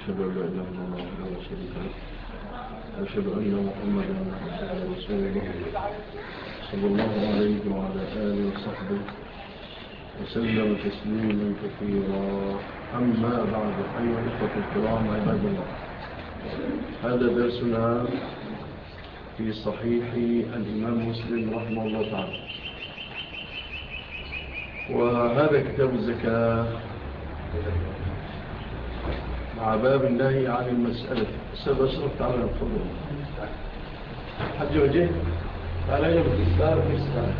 أشهد أن لا إله إلا الله وحده لا شريك له. وأشهد أن محمدا رسول الله صلى الله عليه وعلى آله وصحبه وسلم تسليما كثيرا. أما بعد أيها الإخوة الكرام عباد الله هذا درسنا في صحيح الإمام مسلم رحمه الله تعالى. وهذا كتاب الزكاة. مع باب النهي عن المسألة. السبب أشرف تعالى نفضل حد وجه تعالى إلى بالكسار في السلام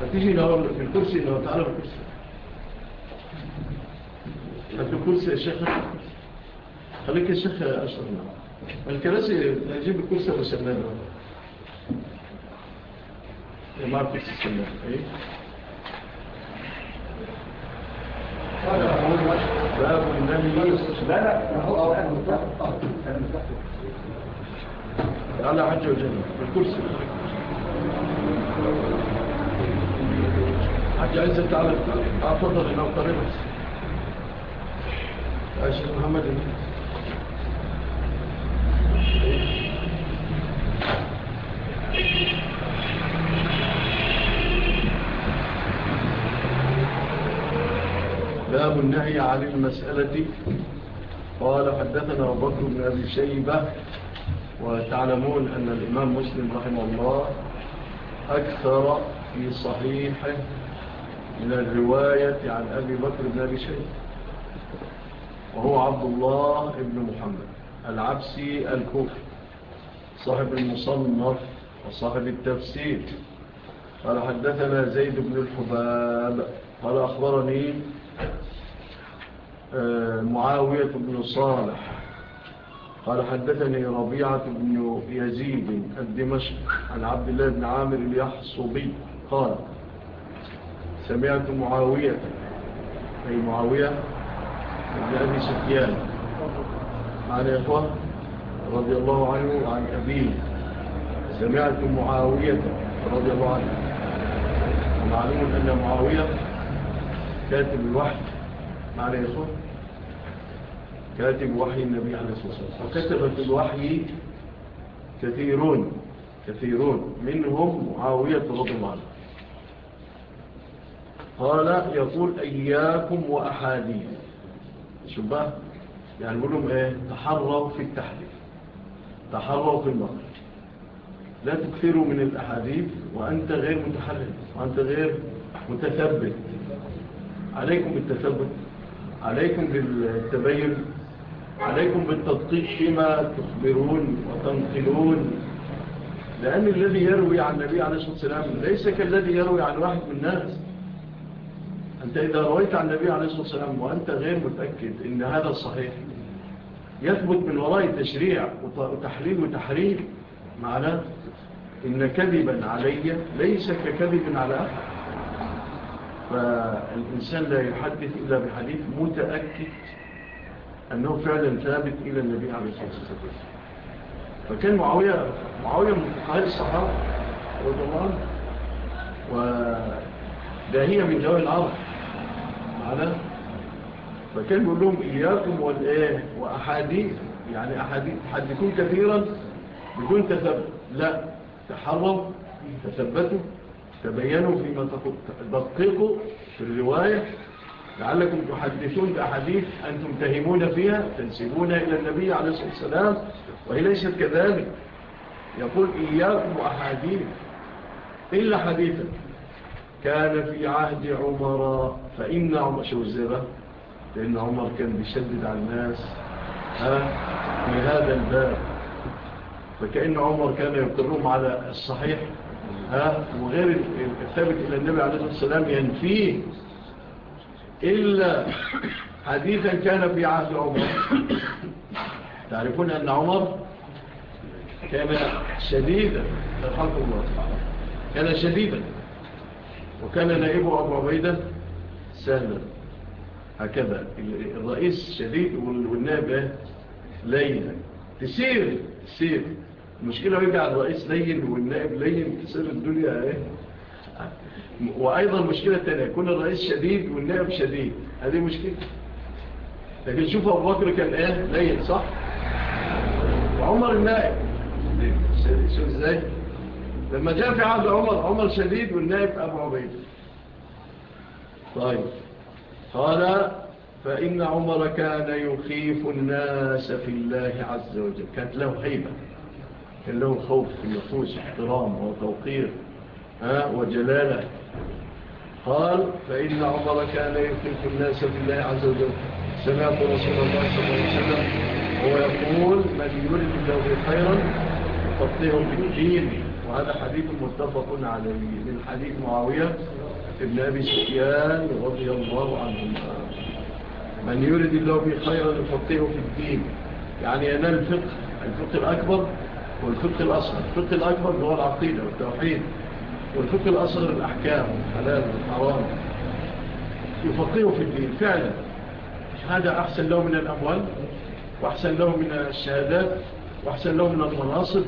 فتيجي نور في الكرسي نور تعالى بالكرسي هات الكرسي. يا شيخ؟ خليك يا شيخ أشرف الكراسي نجيب الكرسي والسلام ما الكرسي السلام إيه؟ Thank you. باب النمل لا لا هو الآن مفتاح تعالى حج وجنة بالكرسي حج عزة تعالى أفضل إلى الطريق يا شيخ محمد Thank you. باب النهي عن المسألة. قال حدثنا بكر بن أبي شيبة. وتعلمون أن الإمام مسلم رحمه الله أكثر في صحيحه من الرواية عن أبي بكر بن أبي شيبة. وهو عبد الله بن محمد العبسي الكوفي صاحب المصنف وصاحب التفسير. قال حدثنا زيد بن الحباب قال أخبرني معاوية بن صالح. قال حدثني ربيعة بن يزيد الدمشق عن عبد الله بن عامر اليحصبي. قال سمعت معاوية أي معاوية بن أبي سفيان. عن إخوة رضي الله عنه عن أبيه. سمعت معاوية رضي الله عنه. ومعلوم أن معاوية كاتب الوحي. على يا اخوان كاتب وحي النبي عليه الصلاة والسلام. وكتب في الوحي كثيرون كثيرون. منهم معاوية رضي الله عنه. قال يقول إياكم وأحاديث. شبه يعني بيقول لهم إيه؟ تحروا في التحريف. تحروا في النقل لا تكثروا من الأحاديث وأنت غير متحرف وأنت غير متثبت. عليكم بالتثبت عليكم بالتبين عليكم بالتدقيق فيما تخبرون وتنقلون. لأن الذي يروي عن النبي عليه الصلاة والسلام ليس كالذي يروي عن واحد من الناس. أنت إذا رويت عن النبي عليه الصلاة والسلام وأنت غير متأكد إن هذا الصحيح يثبت من وراء تشريع وتحليل وتحريم معناه إن كذبا علي ليس ككذب على أحد. فالإنسان لا يحدث إلا بحديث متأكد أنه فعلا ثابت إلى النبي عليه الصلاة والسلام. فكان معاوية معاوية من فقهاء الصحابة رضي الله عنه من دواء العرب. معنا فكان بيقول لهم إياكم والإيه وأحاديث. يعني أحاديث حدثون كثيرا بدون تثبت. لا تحرم تثبتوا. تبينوا فيما دققوا في الرواية لعلكم تحدثون بأحاديث أنتم تهمون فيها تنسبون إلى النبي عليه الصلاة والسلام وهي ليست كذلك. يقول إياكم أحاديث إلا حديثا. كان في عهد عمر فإن عمر شو الزبا لأن عمر كان بيشدد على الناس. في هذا الباب. فكأن عمر كان يقرهم على الصحيح. وغير الثابت إلى النبي عليه الصلاة والسلام ينفيه إلا حديثا كان في عهد عمر. تعرفون أن عمر كان شديدا الحق الله كان شديدا وكان نائبه أبو عبيدة سهلا هكذا الرئيس شديد والنائب لينا تسير تسير. المشكلة ويجي على الرئيس لين والنائب لين تصير الدنيا إيه. وأيضا المشكلة التانية يكون الرئيس شديد والنائب شديد. هذه مشكلة. لكن شوف أبو بكر كان إيه؟ لين صح؟ وعمر النائب. شوف إزاي؟ لما جاء في عهد عمر عمر شديد والنائب أبو عبيد. طيب. قال فإن عمر كان يخيف الناس في الله عز وجل. كانت له حيبة كان له خوف في النفوس احترام وتوقير وجلالة. قال فإن عمر كان يفتلك الناس بالله عز وجل. سمعت رسول الله صلى الله عليه وسلم هو يقول من يرد الله خيرا يقطعه بالدين. وهذا حديث متفق عليه من حديث معاوية ابن أبي سفيان رضي الله عنه من يرد الله خيرا يقطعه في الدين يعني أنا الفقه الفقه الأكبر والفقه الأصغر الفقه الأكبر هو العقيدة والتوحيد. والفقه الأصغر الأحكام والحلال والحرام. يفقهوا في الدين. فعلا. هذا أحسن له من الأموال وأحسن له من الشهادات وأحسن له من المناصب.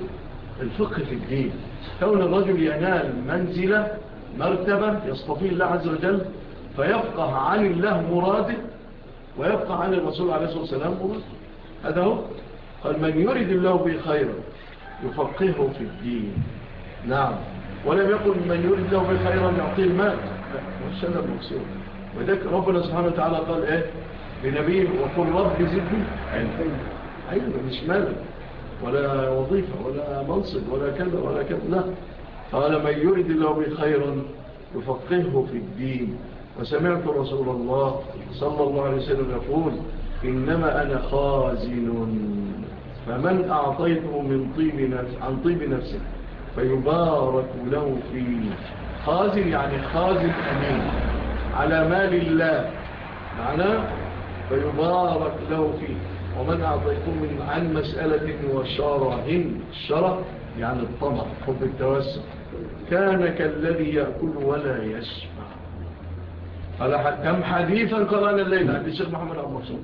الفقه في الدين. كون الرجل ينال منزلة مرتبة يستطيع الله عز وجل فيبقى عن الله مراده ويبقى عن الرسول عليه الصلاة والسلام مراده. هذا هو. قال من يرد الله به خيرا يفقهه في الدين. نعم. ولم يقل من يريد له بخيرا يعطيه المال. مش هذا المقصود. وذلك ربنا سبحانه وتعالى قال إيه؟ لنبيه وقل رب زدني علما. أيوه مش مال. ولا وظيفة ولا منصب ولا كذا ولا كذا. لا قال من يريد الله بخيرا يفقهه في الدين. وسمعت رسول الله صلى الله عليه وسلم يقول إنما أنا خازن. فمن أعطيته من طيب نفس عن طيب نفسه فيبارك له فيه خازن يعني خازن أمين على مال الله. معناه فيبارك له فيه. ومن أعطيته من عن مسألة وشاره الشرع يعني الطمع حب التوسع كان كالذي يأكل ولا يشبع. كم حديثا قرأنا الليلة عند الشيخ محمد عبد المقصود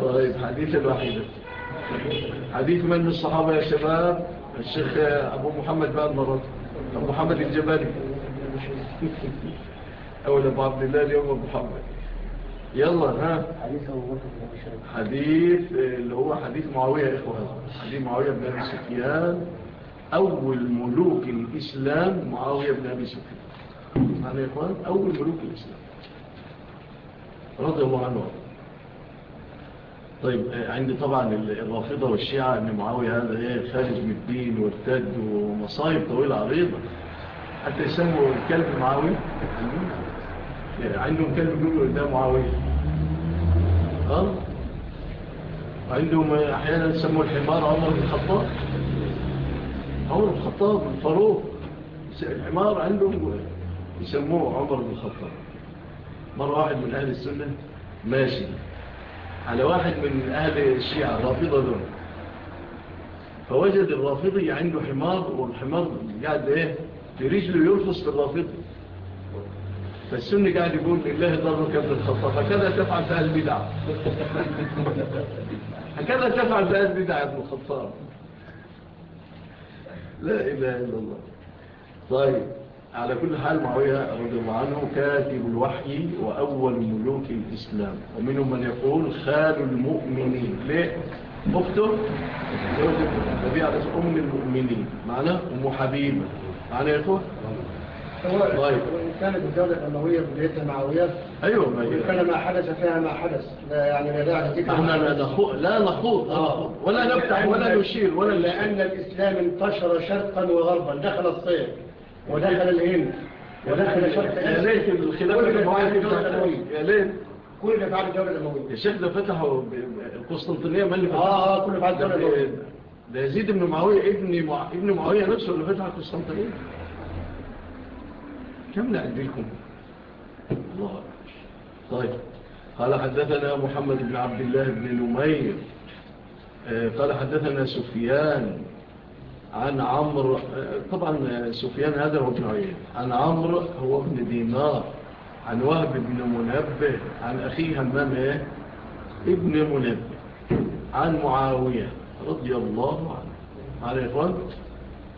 طيب الوحيد حديث من الصحابة يا شباب الشيخ أبو محمد بعد المرات أبو محمد الجبالي أول أبو عبد الله اليوم أبو محمد. يلا ها. حديث اللي هو حديث معاوية يا إخوة حديث معاوية بن أبي سفيان. أول ملوك الإسلام معاوية بن أبي سفيان. معنا يا إخوان أول ملوك الإسلام. رضي الله عنه. طيب آه، عندي طبعا الرافضة والشيعة إن معاوية هذا إيه خارج من الدين وارتد ومصايب طويلة عريضة. حتى يسموا الكلب معاوية؟ يعني عندهم كلب يقولوا قدام معاوية. آه؟ عندهم أحيانا يسموا الحمار عمر بن الخطاب. عمر بن الخطاب الفاروق الحمار عندهم يسموه عمر بن الخطاب. مرة واحد من أهل السنة. ماشي. على واحد من أهل الشيعة الرافضة دون فوجد الرافضي عنده حمار والحمار قاعد إيه؟ في رجله يرفص للرافضي فالسنة قاعد يقول لله ضرك ابن الخطة هكذا تفعل في البدع. هكذا تفعل في البدع ابن الخطاب. لا إله إلا الله. طيب. على كل حال معاوية رضي الله عنه كاتب الوحي وأول ملوك الإسلام. ومنهم من يقول خال المؤمنين. ليه؟ أخته نبي على أم المؤمنين. معنى؟ أم حبيبة معنى يا إخوة؟ طيب. كانت الدولة الأموية بديتها معاوية أيوة ما كان ما حدث فيها ما حدث. يعني لا داعي إحنا لا نخوض لا نخوض. ولا نفتح ولا نشير ولا لأن الإسلام انتشر شرقا وغربا. دخل الصيف ودخل الان ودخل شرق يا ليت الخلافه يا ليت. كل اللي بعد الدولة الأموية. الشيخ ده فتحه القسطنطينية من آه آه كل اللي بعد الدولة الأموية. ده يزيد بن معاوية ابن مع... ابن معاوية نفسه اللي فتح القسطنطينية. كم لأجلكم الله. طيب. قال حدثنا محمد بن عبد الله بن نمير. آه، قال حدثنا سفيان. عن عمرو طبعا سفيان هذا هو ابن عيين عن عمرو هو ابن دينار. عن وهب بن منبه. عن أخيه همام إيه؟ ابن منبه. عن معاوية رضي الله عنه. عن إخوان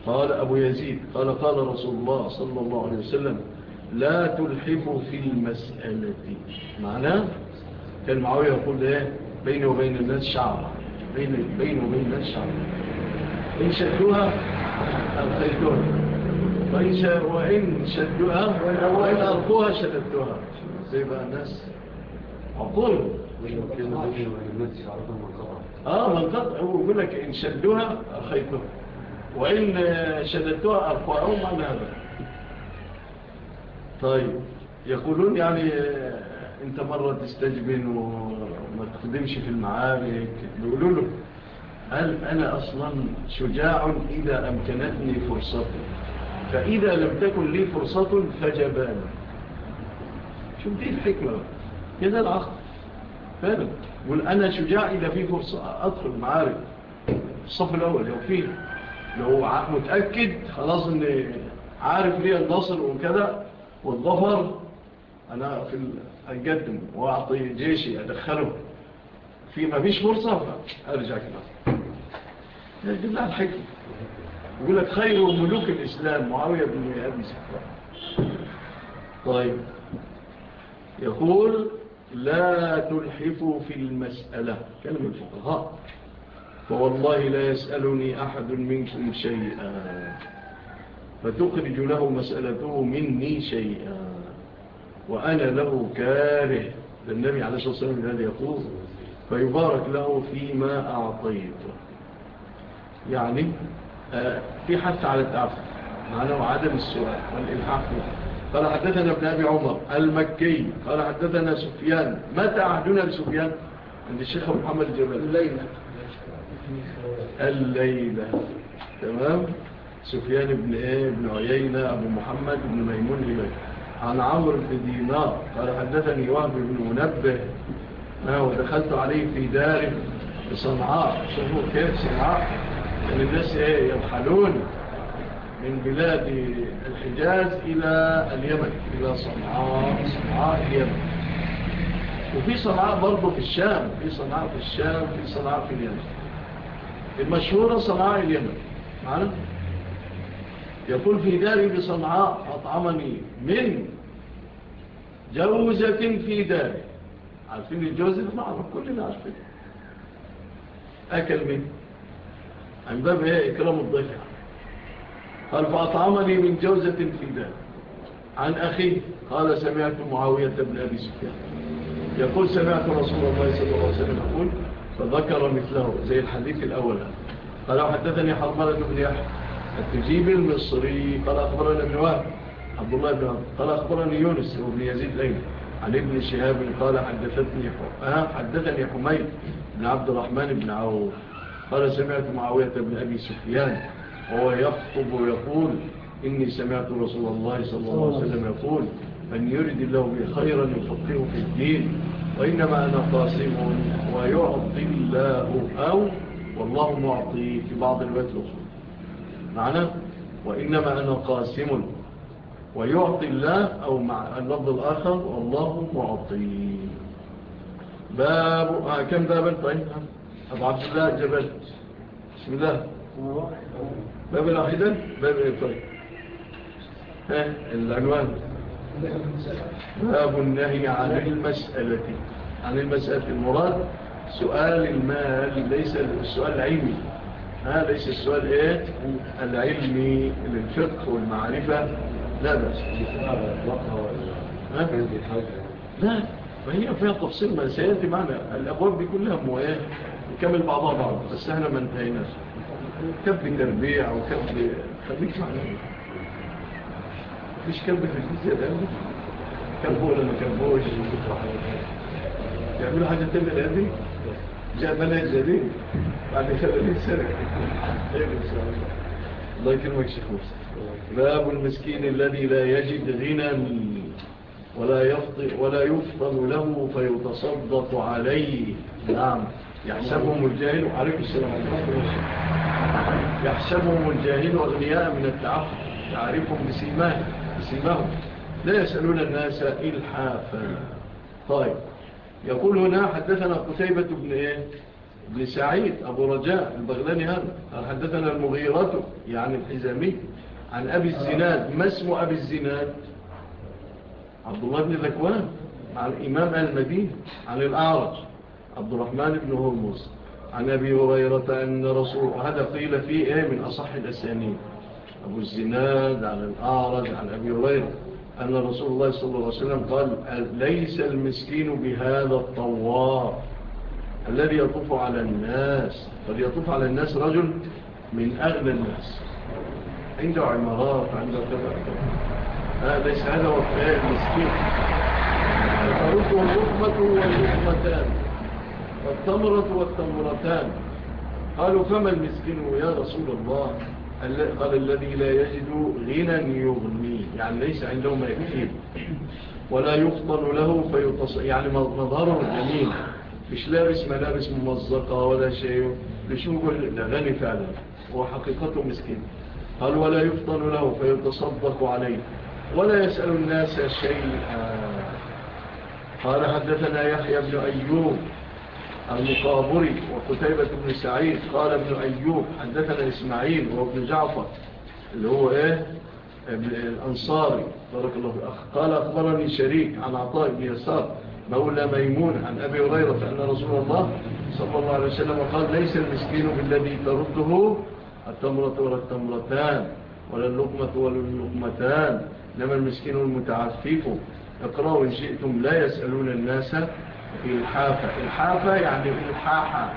قال أبو يزيد قال قال رسول الله صلى الله عليه وسلم لا تلحفوا في المسألة. معناه كان معاوية يقول إيه؟ بيني وبين الناس شعر بيني, بيني وبين الناس شعر إن شدوها. أرخيتوها وإن, وإن شدوها وإن أرخوها شددوها. زي بقى الناس عقول آه منقطع هو يقول لك إن شدوها أرخيتوها وإن شددوها أرقوها معنى هذا طيب. يقولون يعني آه، أنت مرة تستجبن وما تخدمش في المعارك. يقولوا له هل أنا أصلا شجاع إذا أمكنتني فرصتي؟ فإذا لم تكن لي فرصة فجبان شوف دي الحكمة. كده العقل. فعلا. قول أنا شجاع إذا في فرصة. أدخل معارك. الصف الأول لو فيه لو متأكد خلاص أني عارف ليه النصر وكذا والظفر أنا في أقدم وأعطي جيشي أدخله. في ما فيش فرصة فأرجع كده. نجيب لها الحكم يقول لك خير ملوك الإسلام معاوية بن أبي سفيان طيب. يقول لا تلحفوا في المسألة. كلمة الفقهاء. فوالله لا يسألني أحد منكم شيئا. فتخرج له مسألته مني شيئا. وأنا له كاره. للنبي عليه الصلاة والسلام هذا يقول فيبارك له فيما أعطيته. يعني في حث على التعفف معنى وعدم السؤال والإلحاق قال حدثنا ابن أبي عمر المكي قال حدثنا سفيان. متى عهدنا لسفيان عند الشيخ محمد الجبل الليلة. الليلة. تمام؟ سفيان بن إيه؟ بن عيينة أبو محمد بن ميمون لبي عن عمر بن دينار قال حدثني وهب بن منبه. آه، ودخلت عليه في داره في صنعاء. شهور كيف صنعاء. يعني الناس يرحلون من بلاد الحجاز إلى اليمن إلى صنعاء صنعاء اليمن. وفي صنعاء برضه في الشام في صنعاء في الشام في صنعاء في اليمن. المشهورة صنعاء اليمن معنا؟ يقول في داري بصنعاء أطعمني من جوزة في داري. عارفين الجوزة؟ معروف كلنا عارفين. أكل منه من باب إكرام الضيحة قال فأطعمني من جوزة في ذلك؟ عن أخي قال سمعت معاوية بن أبي سفيان. يقول سمعت رسول الله صلى الله عليه وسلم يقول فذكر مثله. زي الحديث الأول. قال حدثني حرمالة بن يحيى التجيب المصري قال أخبرنا ابن وهب. عبد الله بن عبد قال أخبرني يونس وابن يزيد ليلى عن ابن شهاب قال حدثتني حدثني حميد بن عبد الرحمن بن عوف. قال سمعت معاوية بن أبي سفيان وهو يخطب ويقول إني سمعت رسول الله صلى الله عليه وسلم يقول من يرد الله بخيرا يفقه في الدين وإنما أنا قاسم ويعطي الله أو والله معطي في بعض الوقت الأخرى. معنى وإنما أنا قاسم ويعطي الله أو مع اللفظ الآخر والله معطي. باب آه كم بابا؟ طيب. أبو عبد الله الجبل بسم الله باب العقيدة باب الإبطال ها العنوان باب النهي عن المسألة عن المسألة المراد سؤال المال ليس السؤال العلمي ها ليس السؤال إيه العلمي للفقه والمعرفة لا بس لا فهي فيها تفصيل ما سيأتي معنا الأبواب دي كلها مواهب نكمل بعضها بعض بس إحنا ما انتهيناش كلب تربيع أو كلب خليك معنا مفيش كلب في الجزء ده كلبه ولا ما كلبوش يعملوا حاجة تانية لابي جاء بنات جديد بعد 30 سنه إيه الله. يكرمك شيخ مصر باب المسكين الذي لا يجد غنى ولا يفطر ولا له فيتصدق عليه. نعم. يحسبهم الجاهل. وعليكم السلام يحسبهم الجاهل أغنياء من التعفف تعرفهم بسيماهم بسيماهم. لا يسألون الناس إلحافا. طيب. يقول هنا حدثنا قتيبة بن إيه؟ بن سعيد أبو رجاء البغلاني هذا. حدثنا المغيرة يعني الحزامي عن أبي الزناد. ما اسم أبي الزناد؟ عبد الله بن ذكوان عن إمام المدينة عن الأعرج. عبد الرحمن بن هرمز عن أبي هريرة أن رسول هذا قيل فيه إيه من أصح الأسانين أبو الزناد عن الأعرج عن أبي هريرة أن رسول الله صلى الله عليه وسلم قال ليس المسكين بهذا الطواف الذي يطوف على الناس؟ فليطف على الناس رجل من أغنى الناس. عنده عمارات عنده كذا آه ليس هذا هو الفئة المسكين. الفروض والرقمة والرقمتان التمرة والتمرتان. قالوا فما المسكين يا رسول الله؟ قال الذي لا يجد غنى يغني. يعني ليس عنده ما يكفيه ولا يفطن له فيتص... يعني مظهره جميل. مش لابس ملابس ممزقة ولا شيء. لشغل غني فعلا. هو حقيقته مسكين. قال ولا يفطن له فيتصدق عليه. ولا يسأل الناس شيئا. قال حدثنا يحيى بن أيوب. ابن صابري وقتيبة بن سعيد قال ابن أيوب حدثنا إسماعيل وابن جعفر اللي هو إيه؟ الأنصاري بارك الله أخ قال أخبرني شريك عن عطاء بن يسار مولى ميمون عن أبي هريرة أن رسول الله صلى الله عليه وسلم قال ليس المسكين بالذي ترده التمرة ولا التمرتان ولا اللقمة ولا اللقمتان لما المسكين المتعفف. اقرأوا إن شئتم لا يسألون الناس الحافة. الحافة يعني إلحاحا.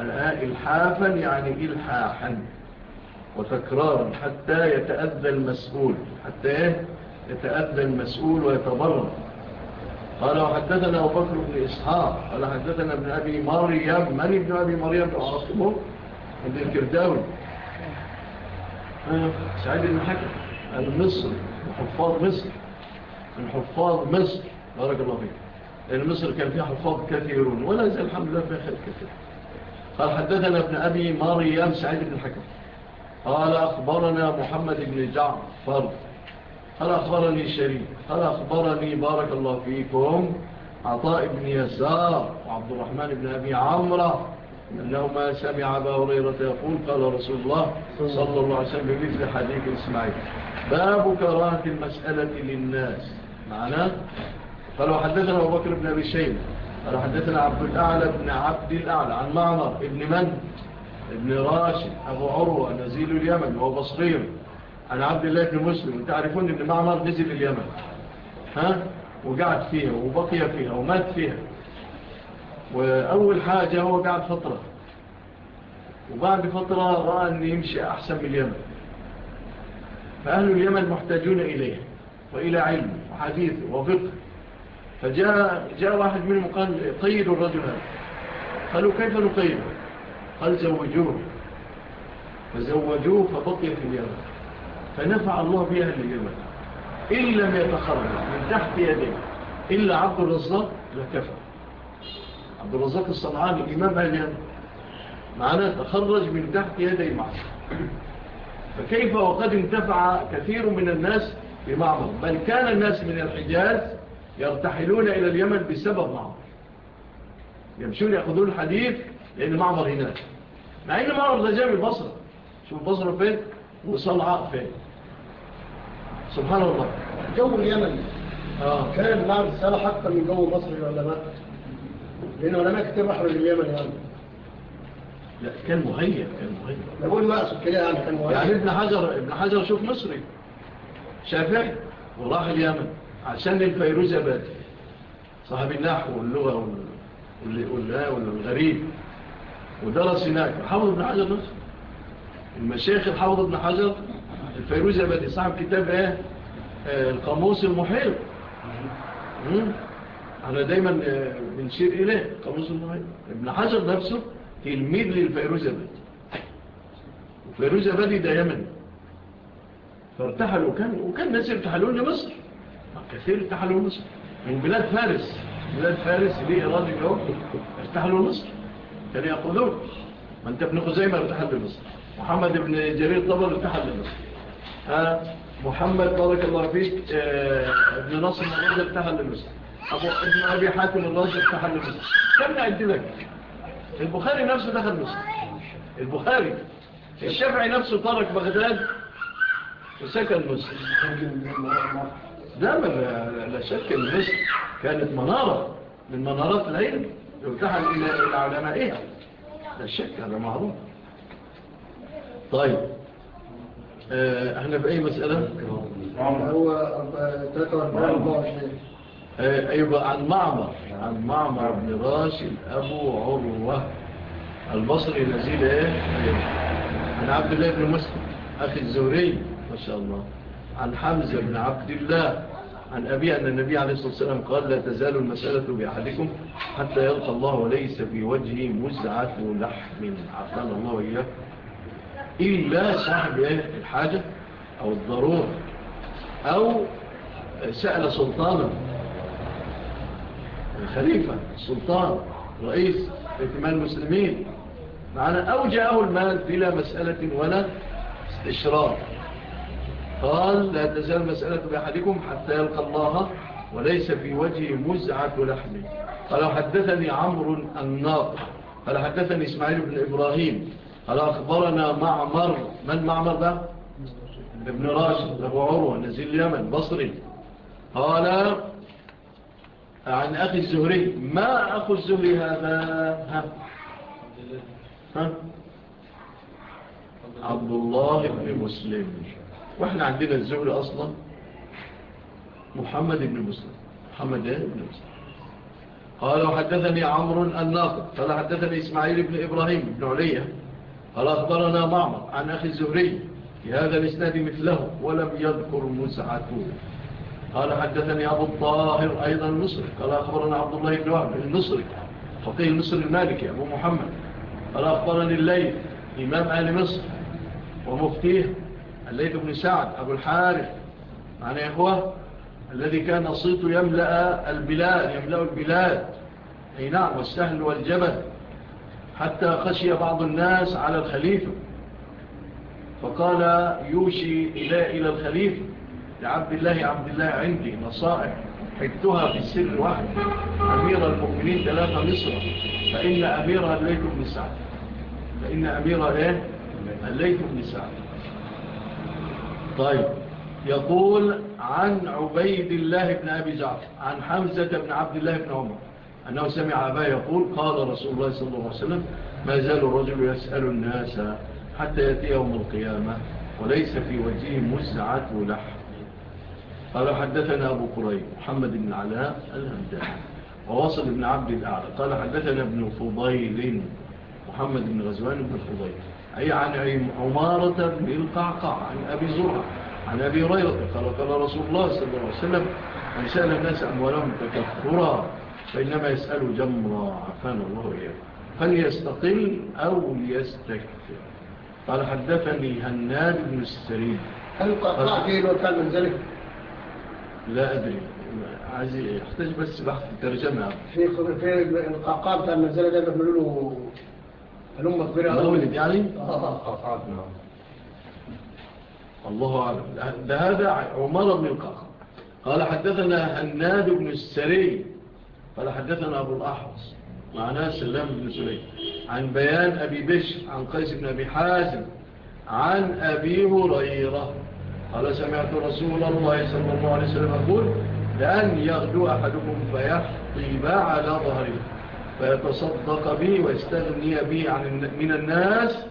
الآن إلحافا يعني إلحاحا وتكرارا حتى يتأذى المسؤول. حتى إيه؟ يتأذى المسؤول ويتبرر قال وحدثنا أبو بكر بن إسحاق. قال حدثنا ابن أبي مريم. من ابن أبي مريم؟ أعرفه ابن الكرداوي. سعيد بن حكم. المصر من حفاظ مصر. من حفاظ مصر. بارك الله فيك. لأن مصر كان فيها حفاظ كثيرون ولا زال الحمد لله فيها خير كثير. قال حدثنا ابن أبي مريم سعيد بن الحكم. قال أخبرنا محمد بن جعفر. قال أخبرني الشريف قال أخبرني بارك الله فيكم. عطاء بن يسار وعبد الرحمن بن أبي عمرة. أنهما سمع أبا هريرة يقول قال رسول الله صلى الله عليه وسلم بمثل حديث إسماعيل. باب كراهة المسألة للناس. معناه قالوا حدثنا أبو بكر بن أبي شيبة قالوا حدثنا عبد الأعلى بن عبد الأعلى عن معمر ابن من؟ ابن راشد أبو عروة نزيل اليمن وهو بصرير عن عبد الله بن مسلم تعرفون أن معمر نزل اليمن. ها؟ وقعد فيها وبقي فيها ومات فيها. وأول حاجة هو قعد فترة. وبعد فترة رأى أن يمشي أحسن من اليمن. فأهل اليمن محتاجون إليه وإلى علم وحديث وفقه. فجاء جاء واحد منهم قال قيدوا الرجل. هذا قالوا كيف نقيده قال زوجوه. فزوجوه فبقي في اليمن. فنفع الله بها اليمن. إن لم يتخرج من تحت يديه إلا عبد الرزاق لكفى. عبد الرزاق الصنعاني الإمام أهل يعني معناه تخرج من تحت يدي معبد فكيف وقد انتفع كثير من الناس بمعبد؟ بل كان الناس من الحجاز يرتحلون إلى اليمن بسبب معبر يمشون يأخذون الحديث لأن معبر هناك مع أن معبر ده جامل بصرة. شوف بصرة فين؟ وصلعاء فين؟ سبحان الله. جو اليمن. آه. كان معبر السالة حقا من جو بصر ولا لا؟ لأنه لم يكتب أحرج اليمن يعني. لا كان مهيئ كان مهيئ بقول ما أقصد كده يعني كان مهيئ يعني ابن حجر ابن حجر شوف مصري. شافعي وراح اليمن. عشان الفيروزة بات صاحب النحو واللغة والغريب. ودرس هناك. حافظ ابن حجر نفسه المشيخ حافظ ابن حجر الفيروزة بات صاحب كتاب إيه؟ آه، القاموس المحيط. أنا دايما آه، بنشير إليه. قاموس المحيط. ابن حجر نفسه تلميذ للفيروزة بات وفيروز أبادي ده يمني. فارتحلوا. وكان, وكان ناس يرتحلون لمصر. كثير ارتحلوا مصر. من بلاد فارس. بلاد فارس ليه إرادة جواب ارتحلوا مصر. كان يقولون ما أنت ابن خزيمة ارتحل لمصر. محمد ابن جرير طبر ارتحل لمصر. محمد بارك الله فيك آه، ابن ناصر مرد ارتحل لمصر. أبو ابن أبي حاتم الرازي ارتحل لمصر. كم نعد لك؟ البخاري نفسه دخل مصر. البخاري. الشافعي نفسه ترك بغداد وسكن مصر. ده لا شك أن مصر كانت منارة. من منارات العلم يرتحل إلى علمائها. لا شك هذا معروف. طيب. آه، إحنا في أي مسألة؟ هو 43 نعم. آه، أيوه عن معمر. عن معمر بن راشد أبو عروة البصري الذي لا أيوة. عن عبد الله بن مسلم أخي الزوري ما شاء الله. عن حمزة بن عبد الله عن أبي أن النبي عليه الصلاة والسلام قال لا تزال المسألة بأحدكم حتى يلقى الله وليس في وجهه مزعة لحم. عفان الله وإياه. إلا صاحب الحاجة أو الضرورة أو سأل سلطانا. الخليفة السلطان رئيس ائتمان المسلمين. معنا أوجأه المال بلا مسألة ولا استشرار قال لا تزال مسألة بأحدكم حتى يلقى الله وليس في وجهه مزعة لحمه. قال حدثني عمرو الناقع قال حدثني إسماعيل بن إبراهيم. قال أخبرنا معمر. من معمر ده؟ ابن راشد أبو عروة نزيل اليمن بصري. قال عن أخي الزهري. ما أخو الزهري هذا؟ ها؟ ها؟ عبد الله بن مسلم. وإحنا عندنا الزهري أصلا محمد بن مسلم. محمد بن مسلم. قال وحدثني عمر الناقد قال حدثني إسماعيل بن إبراهيم بن علية قال أخبرنا معمر عن أخي الزهري في هذا الإسناد مثله ولم يذكر مسعته قال حدثني أبو الطاهر أيضا المصري قال أخبرنا عبد الله بن وعب المصري فقيه المصري المالكي أبو محمد. قال أخبرني الليل إمام آل مصر ومفتيه الليث بن سعد أبو الحارث. يا إخوة الذي كان صيته يملأ البلاد يملأ البلاد. أي نعم والسهل والجبل. حتى خشي بعض الناس على الخليفة. فقال يوشي إلى, إلى الخليفة. لعبد الله عبد الله عندي نصائح. حدتها في السر واحد. أمير المؤمنين ثلاثة مصر. فإن أميرها الليث بن سعد. فإن أميرها إيه؟ الليث بن سعد. طيب. يقول عن عبيد الله بن أبي جعفر عن حمزة بن عبد الله بن عمر أنه سمع أبا يقول قال رسول الله صلى الله عليه وسلم ما زال الرجل يسأل الناس حتى يأتي يوم القيامة وليس في وجهه مزعة لحم. قال حدثنا أبو قريب محمد بن علاء الهمدان وواصل بن عبد الأعلى قال حدثنا ابن فضيل محمد بن غزوان بن فضيل. أي عن عمارة بن القعقاع عن أبي زرع عن أبي ريض قال قال رسول الله صلى الله عليه وسلم من سأل الناس أموالهم تكفرا فإنما يسأل جمرا عفان الله إياه. فليستقل أو ليستكفر. قال حدثني هنال بن السريد. هل قطع فيه لو كان من ذلك؟ لا أدري. عايز يحتاج بس بحث الترجمة. في القعقاع بتاع المنزلة ده بيعملوا له هلم كبيرة أولد يعني قطعات نعم الله أعلم ده هذا عمر بن القعقاع قال حدثنا هناد بن السري قال حدثنا أبو الأحرص معنا سلام بن سليم عن بيان أبي بشر عن قيس بن أبي حازم عن أبي هريرة قال سمعت رسول الله صلى الله عليه وسلم يقول لأن يغدو أحدكم فيحطب على ظهره فيتصدق به ويستغني به عن من الناس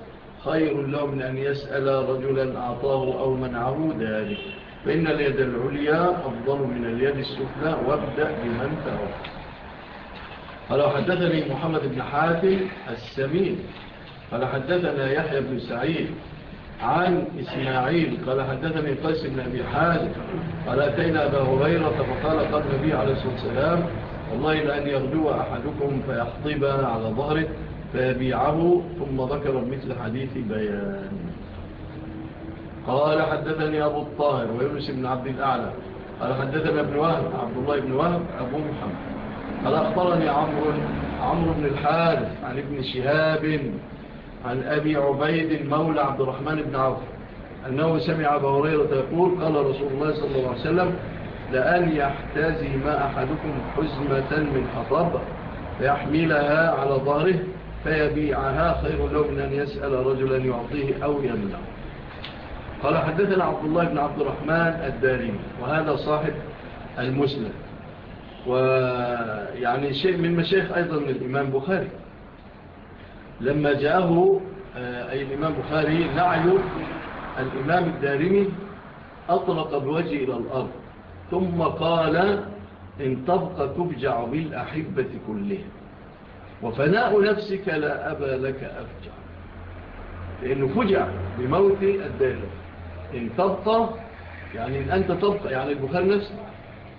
خير له من أن يسأل رجلا أعطاه أو منعه ذلك. فإن اليد العليا أفضل من اليد السفلى وابدأ بمن تعرف قال حدثني محمد بن حاتم السمين. قال حدثنا يحيى بن سعيد عن إسماعيل. قال حدثني قيس بن أبي حاتم قال أتينا أبا هريرة فقال قد نبي عليه الصلاة والسلام والله لأن يغدو أحدكم فيحطب على ظهره فيبيعه ثم ذكر مثل حديث بيان. قال حدثني أبو الطاهر ويونس بن عبد الأعلى. قال حدثنا ابن وهب عبد الله بن وهب أبو محمد. قال أخبرني عمرو عمرو بن الحارث عن ابن شهاب عن أبي عبيد مولى عبد الرحمن بن عوف. أنه سمع أبا هريرة يقول قال رسول الله صلى الله عليه وسلم لأن يحتزم أحدكم حزمة من حطب فيحملها على ظهره فيبيعها خير له من أن يسأل رجلا يعطيه أو يمنع. قال حدثنا عبد الله بن عبد الرحمن الدارمي وهذا صاحب المسلم ويعني شيء من مشايخ أيضا الإمام بخاري. لما جاءه آه، أي الإمام بخاري نعي الإمام الدارمي أطلق بوجه إلى الأرض. ثم قال إن تبقى تبجع بالأحبة كلها. وفناء نفسك لا أبى لك أفجع. لأنه فجع بموت الدالة. إن تبقى يعني إن أنت تبقى يعني البخار نفسه.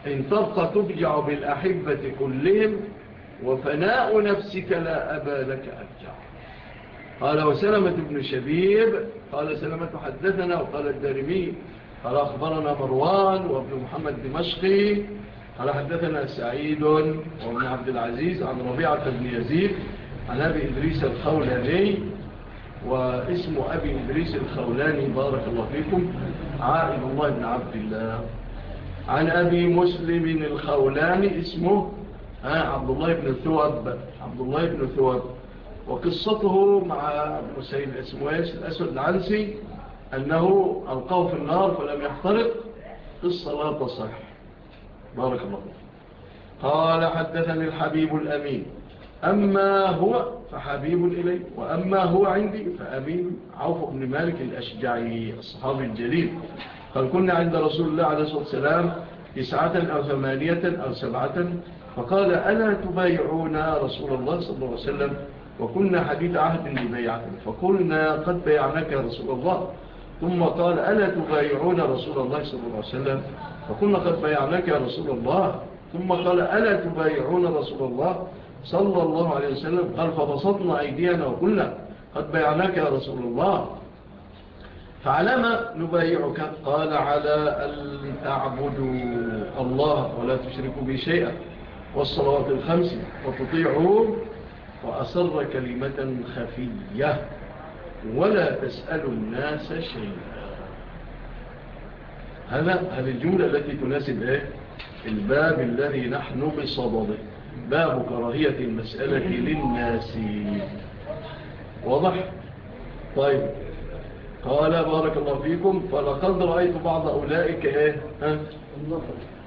إن تبقى تبجع بالأحبة كلهم وفناء نفسك لا أبى لك أفجع. قال وسلمة بن شبيب قال سلمة حدثنا وقال الدارمي قال أخبرنا مروان وابن محمد دمشقي. قال حدثنا سعيد وابن عبد العزيز عن ربيعة بن يزيد عن أبي إدريس الخولاني واسم أبي إدريس الخولاني بارك الله فيكم عائد الله بن عبد الله. عن أبي مسلم الخولاني اسمه عبد الله بن ثوب عبد الله بن ثوب. وقصته مع ابن سيد الأسود العنسي أنه ألقاه في النار فلم يحترق الصلاة صحيح. بارك الله قال حدثني الحبيب الأمين. أما هو فحبيب إلي وأما هو عندي فأمين. عوف بن مالك الأشجعي الصحابي الجليل. قال كنا عند رسول الله عليه الصلاة والسلام تسعة أو ثمانية أو سبعة؟ فقال ألا تبايعون رسول الله صلى الله عليه وسلم؟ وكنا حديث عهد لبيعة. فقلنا قد بيعناك يا رسول الله. ثم قال ألا تبايعون رسول الله صلى الله عليه وسلم؟ فقلنا قد بايعناك يا رسول الله. ثم قال ألا تبايعون رسول الله صلى الله عليه وسلم؟ قال فبسطنا أيدينا وقلنا قد بايعناك يا رسول الله. فعلم نبايعك؟ قال على أن تعبدوا الله ولا تشركوا به شيئا والصلوات الخمس وتطيعوا وأسر كلمة خفية. ولا تسألوا الناس شيئا. هل, هذه الجملة التي تناسب إيه؟ الباب الذي نحن بصدده. باب كراهية المسألة للناس. واضح؟ طيب. قال بارك الله فيكم فلقد رأيت بعض أولئك إيه؟ ها؟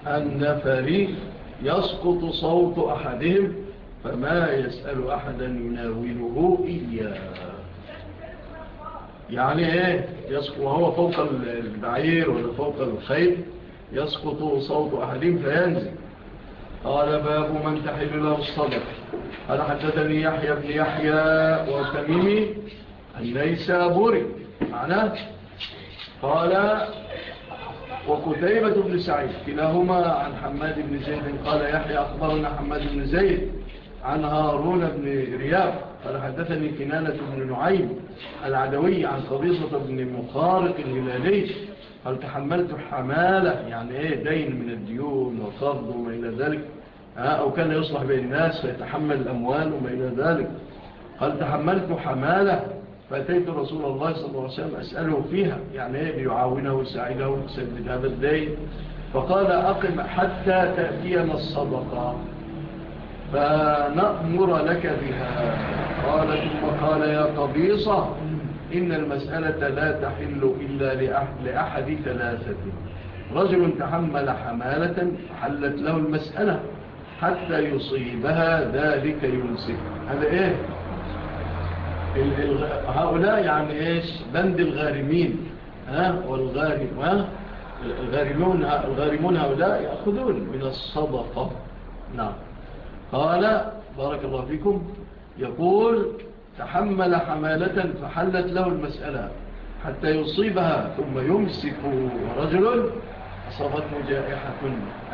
النفر يسقط صوت أحدهم فما يسأل أحدا يناوله إياه. يعني إيه؟ يسقط وهو فوق البعير ولا فوق الخيل يسقط صوت أحدهم فينزل. قال باب من تحل له الصدق قال حدثني يحيى بن يحيى وتميمي النيسابوري معناه؟ قال وكتيبة بن سعيد كلاهما عن حماد بن زيد قال يحيى أخبرنا حماد بن زيد عن هارون بن رياب قال حدثني كنانة بن نعيم العدوي عن قبيصة بن مخارق الهلالي قال تحملت حمالة يعني إيه دين من الديون وقرض وما إلى ذلك. آه، أو كان يصلح بين الناس فيتحمل الأموال وما إلى ذلك. قال تحملت حمالة فأتيت رسول الله صلى الله عليه وسلم أسأله فيها يعني إيه ليعاونه ويساعده ويسدد هذا الدين. فقال أقم حتى تأتينا الصدقة فنأمر لك بها. قال ثم قال يا قبيصة إن المسألة لا تحل إلا لأحد, ثلاثة. رجل تحمل حمالة حلت له المسألة حتى يصيبها ذلك ينسك. هذا إيه؟ هؤلاء يعني إيش؟ بند الغارمين. ها؟ والغارم ها؟ الغارمون, الغارمون هؤلاء يأخذون من الصدقة. نعم. قال بارك الله فيكم يقول تحمل حمالة فحلت له المسألة حتى يصيبها ثم يمسك رجل أصابته جائحة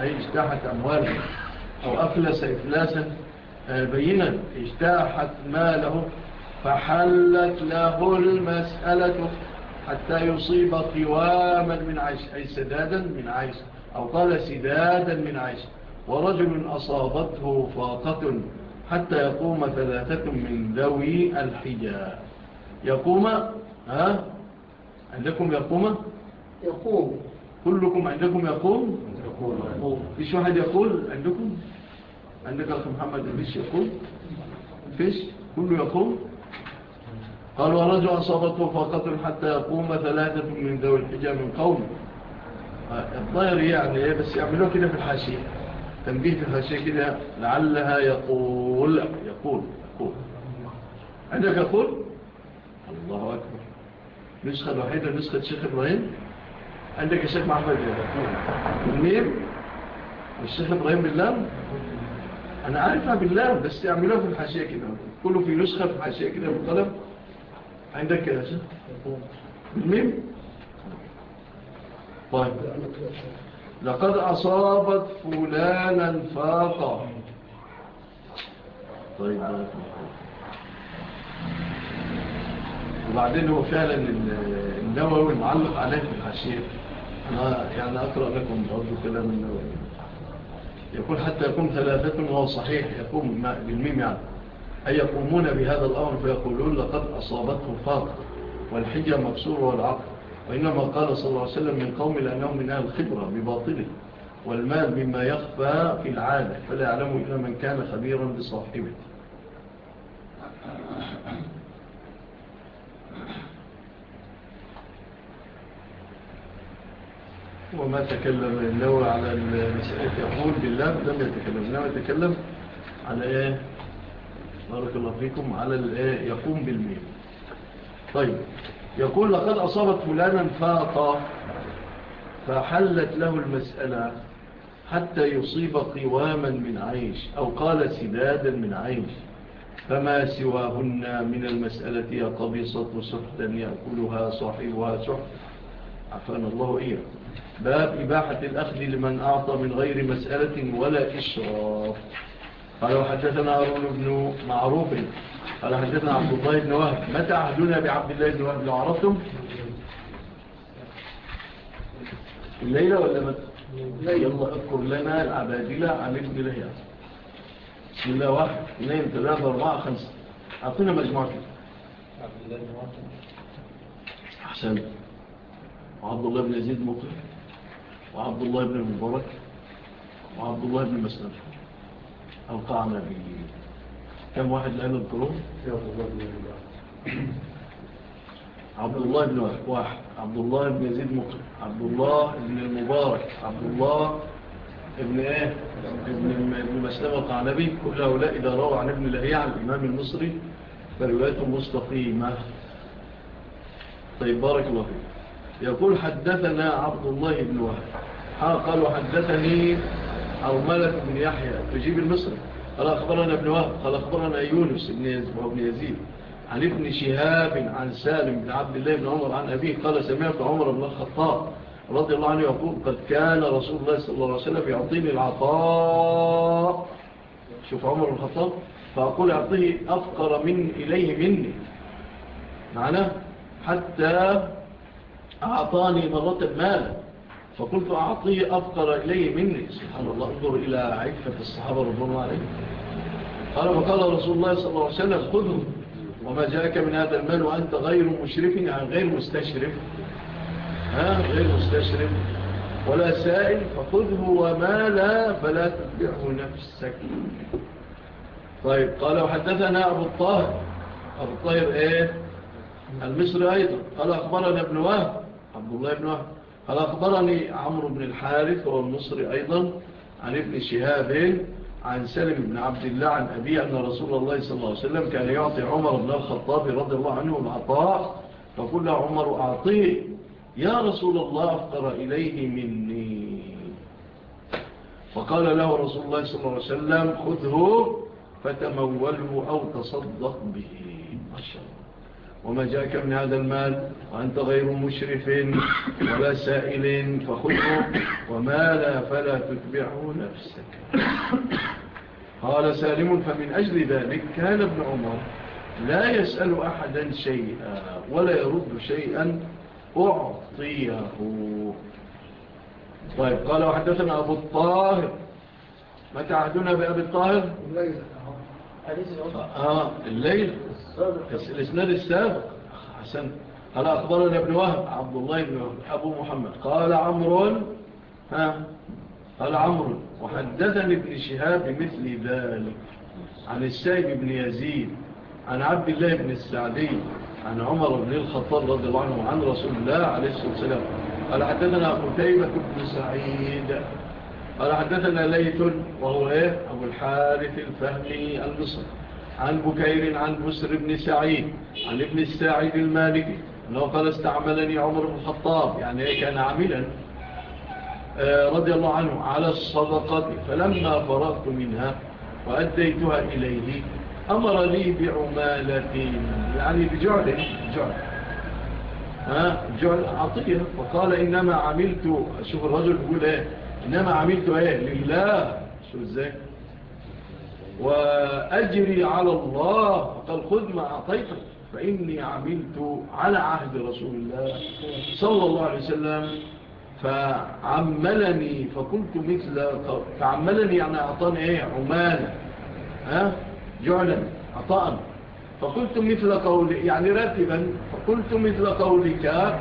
أي اجتاحت أمواله أو أفلس إفلاسا آه، بينا اجتاحت ماله فحلت له المسألة حتى يصيب قواما من عيش أي سدادا من عيش أو قال سدادا من عيش ورجل أصابته فاقة حتى يقوم ثلاثة من ذوي الحجاء يقوم ها؟ عندكم يقوم؟ يقوم. كلكم عندكم يقوم؟ يقوم. فيش واحد يقول عندكم؟ عندك أخي محمد فيش يقول؟ فيش؟ كله يقوم؟ قال ورجل أصابته فقط حتى يقوم ثلاثة من ذوي الحجاء من قوم الطير يعني إيه، بس يعملوه كده في الحاشية. تنبيه في الخشية كده لعلها يقول يقول يقول عندك يقول الله أكبر نسخة الوحيدة نسخة الشيخ إبراهيم عندك الشيخ محمد بالميم والشيخ إبراهيم باللام أنا عارفها باللام بس يعملوها في الحاشية كده كله في نسخة في الحاشية كده بالطلب عندك يا شيخ بالميم طيب لقد أصابت فلانا فاقة طيب وبعدين هو فعلا النووي معلق عليه في الحشير. أنا يعني أقرأ لكم برضو كلام النووي. يقول حتى يقوم ثلاثة وهو صحيح يقوم بالميم يعني. أي يقومون بهذا الأمر فيقولون لقد أصابته فاقة والحجة مكسورة والعقل وإنما قال صلى الله عليه وسلم من قوم لأنهم من أهل الخبرة بباطله والمال مما يخفى في العادة فلا يعلموا إلا من كان خبيرا بصاحبه. وما تكلم النوى على المسألة يقول بالله لم يتكلم. لم يتكلم على إيه؟ بارك الله فيكم على يقوم بالميل طيب. يقول لقد أصابت فلانا فاطة فحلت له المسألة حتى يصيب قواما من عيش أو قال سدادا من عيش فما سواهن من المسألة يا قبيصة سحتا يأكلها صاحبها سحت. عفان الله إياه باب إباحة الأخذ لمن أعطى من غير مسألة ولا إشراف. قالوا حدثنا أرون بن معروف قال حدثنا عبد الله بن وهب متى عهدنا بعبد الله بن وهب؟ لو عرفتم. الليلة ولا متى؟ يلا اذكر لنا العبادلة عن ابن الله بسم الله واحد اثنين ثلاثة أربعة خمسة. أعطينا مجموعة عبد الله بن وهب. أحسن. وعبد الله بن يزيد مطر. وعبد الله بن المبارك وعبد الله بن مسلم. القعنا بالجيد كم واحد الآن القلوب عبد الله بن واحد عبد الله بن يزيد مقر عبد الله بن المبارك عبد الله ابن إيه؟ ابن, ابن مسلمة القعنبي كل هؤلاء إذا روى عن ابن لهيع الإمام المصري فروايته مستقيمة. طيب بارك الله فيك. يقول حدثنا عبد الله بن وهب قالوا حدثني أرملة بن يحيى. تجيب المصري. قال أخبرنا ابن وهب قال أخبرنا يونس بن يزيد عن ابن شهاب عن سالم بن عبد الله بن عمر عن أبيه قال سمعت عمر بن الخطاب رضي الله عنه يقول قد كان رسول الله صلى الله عليه وسلم يعطيني العطاء. شوف عمر بن الخطاب فأقول يعطيه أفقر من إليه مني. معناه حتى أعطاني مرة المال فقلت أعطي أفقر إليه مني سبحان الله انظر إلى عفة الصحابة رضي الله عليه قال فقال رسول الله صلى الله عليه وسلم خذه. وما جاءك من هذا المال وأنت غير مشرف يعني غير مستشرف. ها غير مستشرف. ولا سائل فخذه وما لا فلا تتبعه نفسك. طيب قال وحدثنا أبو الطاهر. أبو الطاهر إيه؟ المصري أيضا. قال أخبرنا ابن وهب. عبد الله ابن وهب. قال أخبرني عمرو بن الحارث وهو أيضا عن ابن شهاب عن سلم بن عبد الله عن أبي أن رسول الله صلى الله عليه وسلم كان يعطي عمر بن الخطاب رضي الله عنه العطاء فقل عمر أعطيه يا رسول الله أفقر إليه مني. فقال له رسول الله صلى الله عليه وسلم خذه فتموله أو تصدق به. ما شاء الله. وما جاءك من هذا المال وأنت غير مشرف ولا سائل فخذه وما لا فلا تتبعه نفسك. قال سالم فمن أجل ذلك كان ابن عمر لا يسأل أحدا شيئا ولا يرد شيئا أعطيه. طيب قال وحدثنا أبو الطاهر. متى عهدنا بأبي الطاهر؟ الليل آه، الليل الإسناد السابق حسن قال أخبرنا ابن وهب عبد الله بن وهب أبو محمد قال عمرو ها قال عمرو وحدثني ابن شهاب بمثل ذلك عن السائب بن يزيد عن عبد الله بن السعدي عن عمر بن الخطاب رضي الله عنه عن رسول الله عليه الصلاة والسلام قال حدثنا قتيبة بن سعيد قال حدثنا ليث وهو إيه أبو الحارث الفهمي المصري عن بكير عن بسر بن سعيد عن ابن الساعد المالكي أنه قال استعملني عمر بن الخطاب. يعني إيه كان عاملا؟ آه، رضي الله عنه على الصدقة. فلما فرغت منها وأديتها إليه أمر لي بعمالة يعني بجعل جعل ها جعل عطية. فقال إنما عملت شوف الرجل يقول إيه إنما عملت إيه؟ لله. شو إزاي؟ وأجري على الله قال خذ ما أعطيتك فإني عملت على عهد رسول الله صلى الله عليه وسلم فعملني فكنت مثل فعملني يعني أعطاني إيه؟ عمالة ها؟ جعلا عطاء فقلت مثل قولي يعني راتبا فقلت مثل قولك.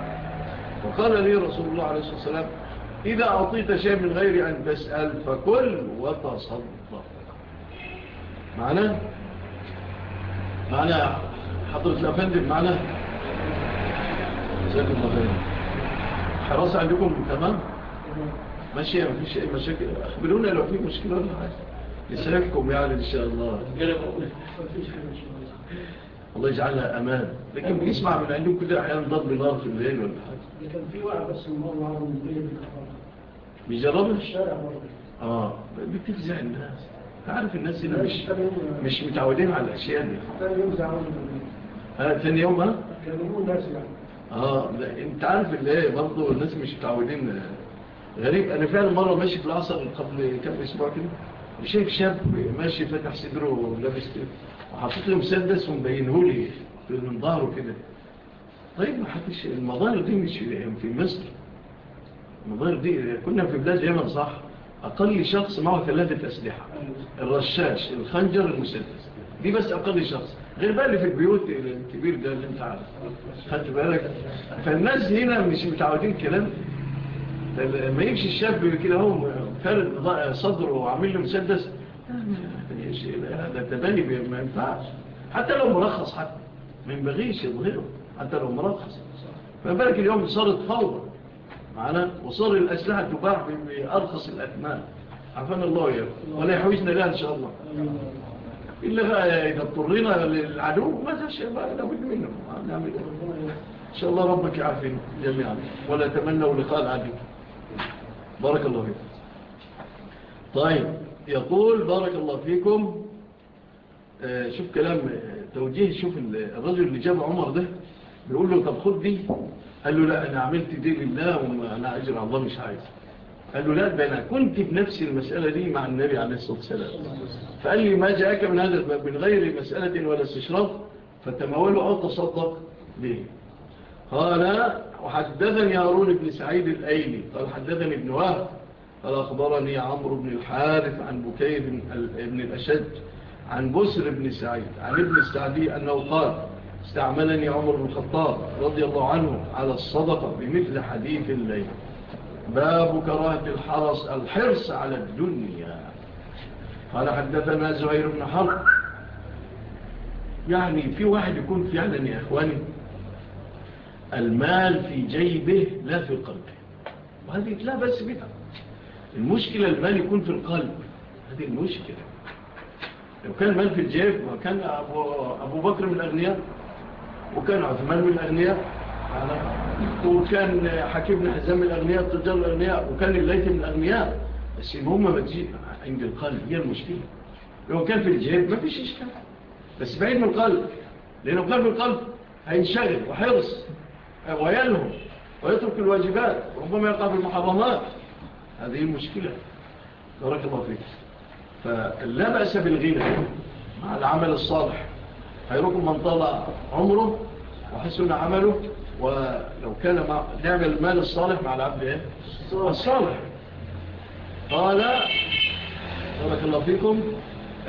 فقال لي رسول الله عليه الصلاة والسلام إذا أعطيت شيء من غير أن تسأل فكل وتصدق. معنا معنا حضرة الأفندم معنا سيد المغير خلاص عندكم تمام؟ ماشي ما فيش أي مشاكل أخبرونا لو في مشكلة ولا حاجة. نسعفكم يعني إن شاء الله. الله يجعلها أمان. لكن بنسمع من عندهم كل أحيان ضرب نار في الليل ولا حاجة. لكن في واحد بس المرة عرض من الليل بيجربش؟ آه. بتفزع الناس. عارف الناس هنا مش مش متعودين على الأشياء دي. آه، ها ثاني يوم ها؟ آه أنت عارف اللي هي برضه الناس مش متعودين. غريب أنا فعلا مرة ماشي في العصر قبل كام أسبوع كده شايف شاب ماشي فاتح صدره ولابس كده وحاطط له مسدس ومبينه لي من ظهره كده طيب ما حدش المظاهر دي مش في مصر. المظاهر دي كنا في بلاد اليمن صح؟ أقل شخص معه ثلاثة أسلحة. الرشاش الخنجر المسدس. دي بس أقل شخص. غير بقى اللي في البيوت الكبير ده اللي أنت عارف خدت بالك؟ فالناس هنا مش متعودين كلام. ما يمشي الشاب كده هم فارد صدره وعامل له مسدس. يعني ده تبني ما ينفعش. حتى لو مرخص حتى. ما ينبغيش يظهره. حتى لو مرخص. فبالك اليوم صارت فوضى. معنا وصار الأسلحة تباع بأرخص الأثمان. عفان الله يا ولا يحوجنا لها إن شاء الله. إلا إذا اضطرينا للعدو ما تشعر لابد منه. نعمل إيه؟ إن شاء الله ربك يعافينا جميعا. ولا تمنوا لقاء العدو. بارك الله فيكم. طيب يقول بارك الله فيكم. آه، شوف كلام آه، توجيه شوف الرجل اللي جاب عمر ده بيقول له طب خد دي. قال له لا أنا عملت دي لله وأنا أجر الله مش عايز. قال له لا ده أنا كنت بنفس المسألة دي مع النبي عليه الصلاة والسلام. فقال لي ما جاءك من هذا الباب من غير مسألة ولا استشراف فتموله أو تصدق ليه قال وحدثني هارون بن سعيد الأيلي. قال حدثني ابن وهب. قال أخبرني عمرو بن الحارث عن بكير بن الأشد عن بسر بن سعيد عن ابن السعدي أنه قال استعملني عمر بن الخطاب رضي الله عنه على الصدقة بمثل حديث الليل. باب كراهة الحرص الحرص على الدنيا. قال حدثنا زهير بن حرب. يعني في واحد يكون فعلا يا إخواني المال في جيبه لا في قلبه. وهذه لا بس بها. المشكلة المال يكون في القلب. هذه المشكلة. لو كان المال في الجيب وكان أبو, أبو بكر من الأغنياء وكان عثمان من الأغنياء وكان حكيم بن حزام من الأغنياء التجار الأغنياء وكان الليث من الأغنياء. بس إن هم مجيء عند القلب هي المشكلة. لو كان في الجهاد ما فيش إشكال. بس بعيد من القلب لأنه قلب القلب هينشغل وحرص ويلهم ويترك الواجبات وربما يقع في المحرمات هذه المشكلة بارك الله فيك. فلا بأس بالغنى مع العمل الصالح. خيركم من طال عمره وحسن عمله ولو كان مع... نعمل المال الصالح مع العبد إيه؟ الصالح. قال بارك الله فيكم.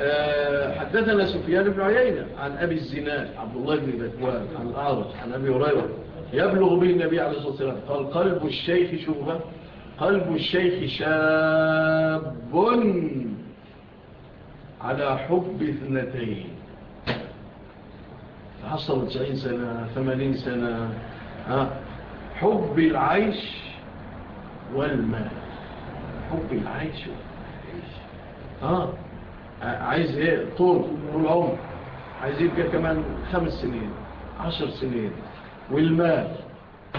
آه، حدثنا سفيان بن عيينة عن أبي الزناد عبد الله بن بكوان عن الأعرج عن أبي هريرة يبلغ به النبي عليه الصلاة والسلام قال قلب الشيخ شوفا قلب الشيخ شاب على حب اثنتين. حصلوا 90 سنة 80 سنة حب العيش والمال. حب العيش والمال. آه. عايز إيه؟ طول طول عمر. عايز يبقى كمان خمس سنين عشر سنين. والمال.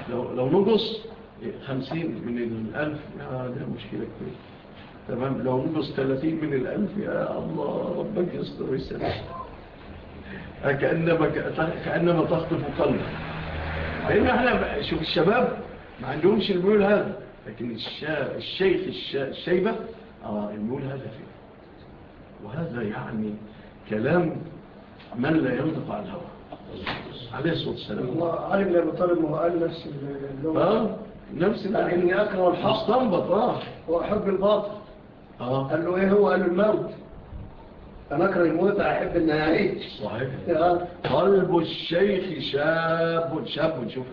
لو, لو نقص إيه، خمسين من الألف. آه ده مشكلة كبيرة. تمام؟ لو نقص ثلاثين من الألف يا الله ربك يصدر ويسلم كأنما, كأنما تخطف قلبه. لأن إحنا شوف الشباب ما عندهمش الميول هذا لكن الشيخ الشيبة الميول هذا فيه. وهذا يعني كلام من لا ينطق على الهوى. عليه الصلاة والسلام. الله علم لأبو طالب هو قال نفس اللغة آه نفس اللغة إني أكره الحق. استنبط آه. وأحب الباطل. آه. قال له إيه هو؟ قال الموت. فنكر الموت أحب أن أعيش. صحيح. قلب الشيخ شاب شاب شوف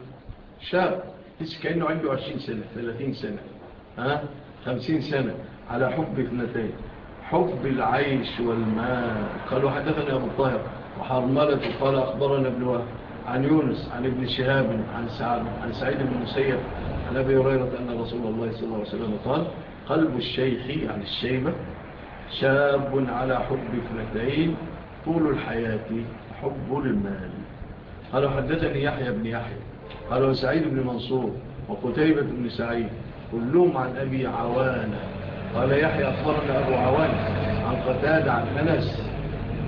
شاب. ليس كأنه عنده 20 سنة 30 سنة. ها؟ 50 سنة. على حب اثنتين. حب العيش والماء قالوا حدثنا أبو الطاهر وحرملة قال أخبرنا ابن وهب عن يونس عن ابن شهاب عن سعد عن سعيد بن مسيب عن أبي هريرة أن رسول الله صلى الله عليه وسلم قال قلب الشيخ عن الشيبة شاب على حب اثنتين طول الحياة حب المال. قالوا حدثني يحيى بن يحيى قال سعيد بن منصور وقتيبة بن سعيد كلهم عن أبي عوانة. قال يحيى أخبرنا أبو عوانة عن قتاد عن أنس.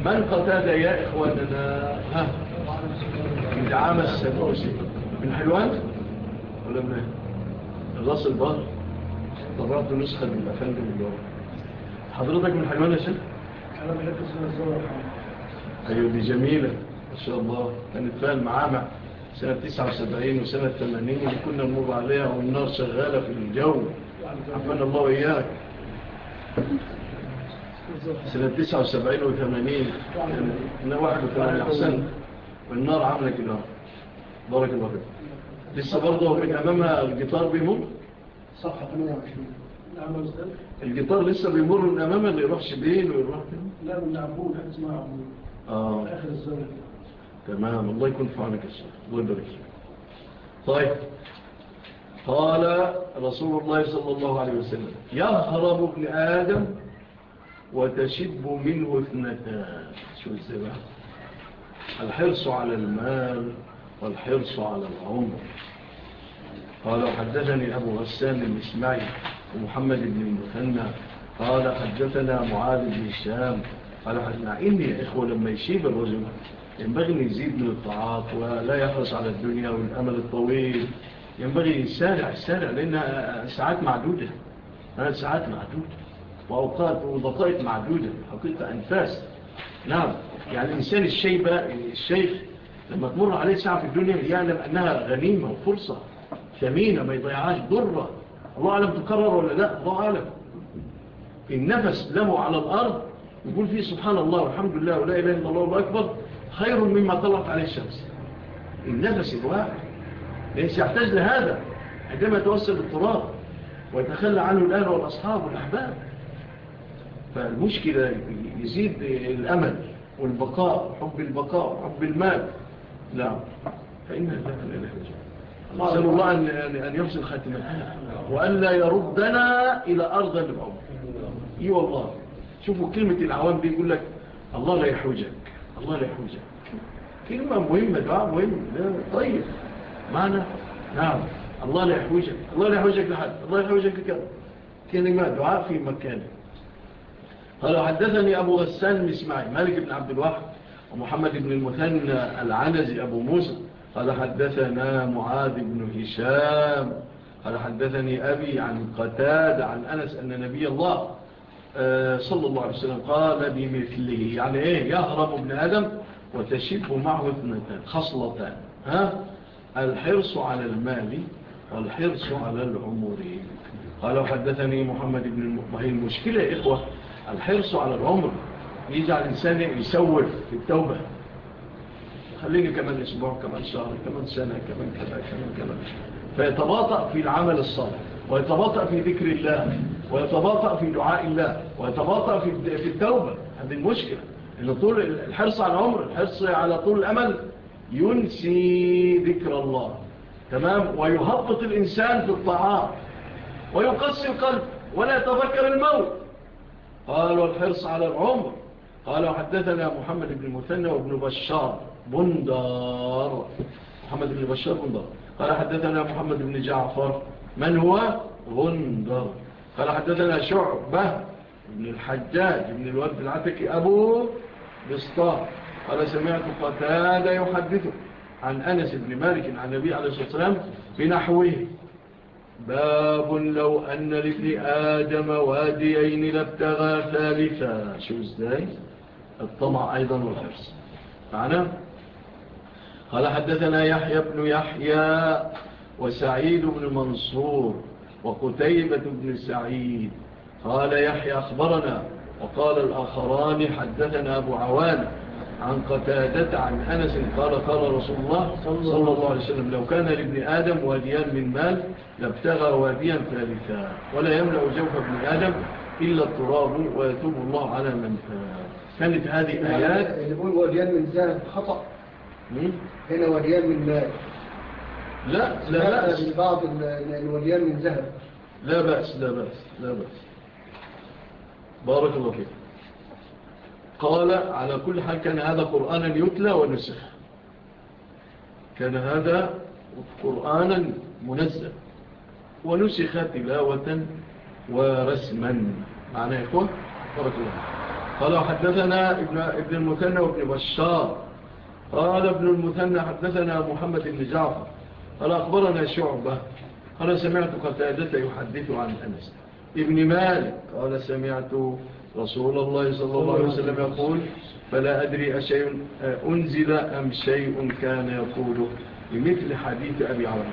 من قتاد يا إخواننا؟ ها من دعام السنوسي من حلوان؟ ولا من الراس البار طبعت نسخة من الأفندم اليوم. حضرتك من حجمان يا شيخ أنا بحب الزهره أيوه دي جميلة ما شاء الله. يعني هنتفاهم معاها سنة 79 وسنة 80 اللي كنا نمر عليها والنار شغالة في الجو. عفان الله وياك سنة 79 و 80 أنا 81 أحسن. والنار عاملة كده. بارك الله فيك. لسه برضه من أمامها الجيتار بيمر صفحة 28 تعالى الجيتار لسه بيمر من أمامه اللي يروحش بين ويروح لا بنلعبوه عبود حاجة اسمها عبود. آه. آخر الزمن. تمام الله يكون في عونك يا الله يبارك طيب. قال رسول الله صلى الله عليه وسلم يهرب ابن آدم وتشب منه اثنتان. شو الزبع الحرص على المال والحرص على العمر. قال حدثني أبو غسان المسمعي ومحمد بن المثنى قال حدثنا معاذ بن الشام قال حدثنا إني يا إخوة لما يشيب الرجل ينبغي أن يزيد من الطاعات ولا يحرص على الدنيا والأمل الطويل. ينبغي يسارع يسارع لأنها ساعات معدودة. ساعات معدودة. وأوقات ودقائق معدودة. حقيقة أنفاس. نعم. يعني الإنسان الشيبة الشيخ لما تمر عليه ساعة في الدنيا يعلم أنها غنيمة وفرصة ثمينة ما يضيعهاش ضرة. الله أعلم تكرر ولا لا؟ الله أعلم. النفس له على الأرض يقول فيه سبحان الله والحمد لله ولا إله إلا الله وأكبر خير مما طلعت عليه الشمس. النفس الواحد ليس يحتاج لهذا عندما يتوسل التراب ويتخلى عنه الأهل والأصحاب والأحباب. فالمشكلة يزيد الأمل والبقاء حب البقاء حب المال. نعم. لا فإن لا إله إلا نسأل الله أن يفصل خاتمة. وأن لا يردنا إلى أرض العمر إي والله. شوفوا كلمة العوام دي يقول لك الله لا يحوجك. الله لا يحوجك. كلمة مهمة دعاء مهم. طيب. معنى؟ نعم. الله لا يحوجك. الله لا يحوجك لحد. الله لا يحوجك لكذا كلمة دعاء في مكانه قالوا حدثني أبو غسان مسمعي مالك بن عبد الواحد ومحمد بن المثنى العنزي أبو موسى قال حدثنا معاذ بن هشام قال حدثني أبي عن قتاد عن أنس أن نبي الله آه، صلى الله عليه وسلم قال بمثله. يعني إيه؟ يهرب ابن آدم وتشف معه اثنتان خصلتان ها؟ الحرص على المال والحرص على العمر. قال حدثني محمد بن المحمد المشكلة إخوة الحرص على العمر يجعل إنسان يسوف في التوبة. خليني كمان أسبوع كمان شهر كمان سنة كمان كذا كمان كمان فيتباطأ في العمل الصالح ويتباطأ في ذكر الله ويتباطأ في دعاء الله ويتباطأ في في التوبة. هذه المشكلة إن طول الحرص على العمر الحرص على طول الأمل ينسي ذكر الله. تمام؟ ويهبط الإنسان في الطعام ويقص القلب ولا يتذكر الموت. قال والحرص على العمر. قال وحدثنا محمد بن مثنى وابن بشار. بندار. محمد بن بشار بندار. قال حدثنا محمد بن جعفر. من هو؟ غندر قال حدثنا شعبة بن الحجاج بن الوالد العتكي أبو بسطار قال سمعت قتادة يحدثه عن أنس بن مالك عن النبي عليه الصلاة والسلام بنحوه. باب لو أن لابن آدم واديين لابتغى ثالثا. شو إزاي؟ الطمع أيضا والحرص. معنا قال حدثنا يحيى بن يحيى وسعيد بن منصور وقتيبة بن سعيد. قال يحيى أخبرنا وقال الآخران حدثنا أبو عوان عن قتادة عن أنس قال قال رسول الله صلى الله عليه وسلم لو كان لابن آدم واديان من مال لابتغى واديا ثالثا ولا يملأ جوف ابن آدم إلا التراب ويتوب الله على من فات كانت هذه آيات يعني اللي بقول واديان من ذهب خطأ. مين؟ هنا وليان من لا لا بأس. بعض الوليان من ذهب. لا بأس لا بأس لا بأس. بارك الله فيك. قال على كل حال كان هذا قرآنا يتلى ونسخ. كان هذا قرآنا منزل. ونسخ تلاوة ورسما. معنى يا إخوة؟ بارك الله قال وحدثنا ابن, ابن المثنى وابن بشار. قال ابن المثنى حدثنا محمد بن جعفر قال أخبرنا شعبة قال سمعت قتادة يحدث عن أنس ابن مالك قال سمعت رسول الله صلى الله عليه وسلم يقول فلا أدري أشيء أنزل أم شيء كان يقوله بمثل حديث أبي عمر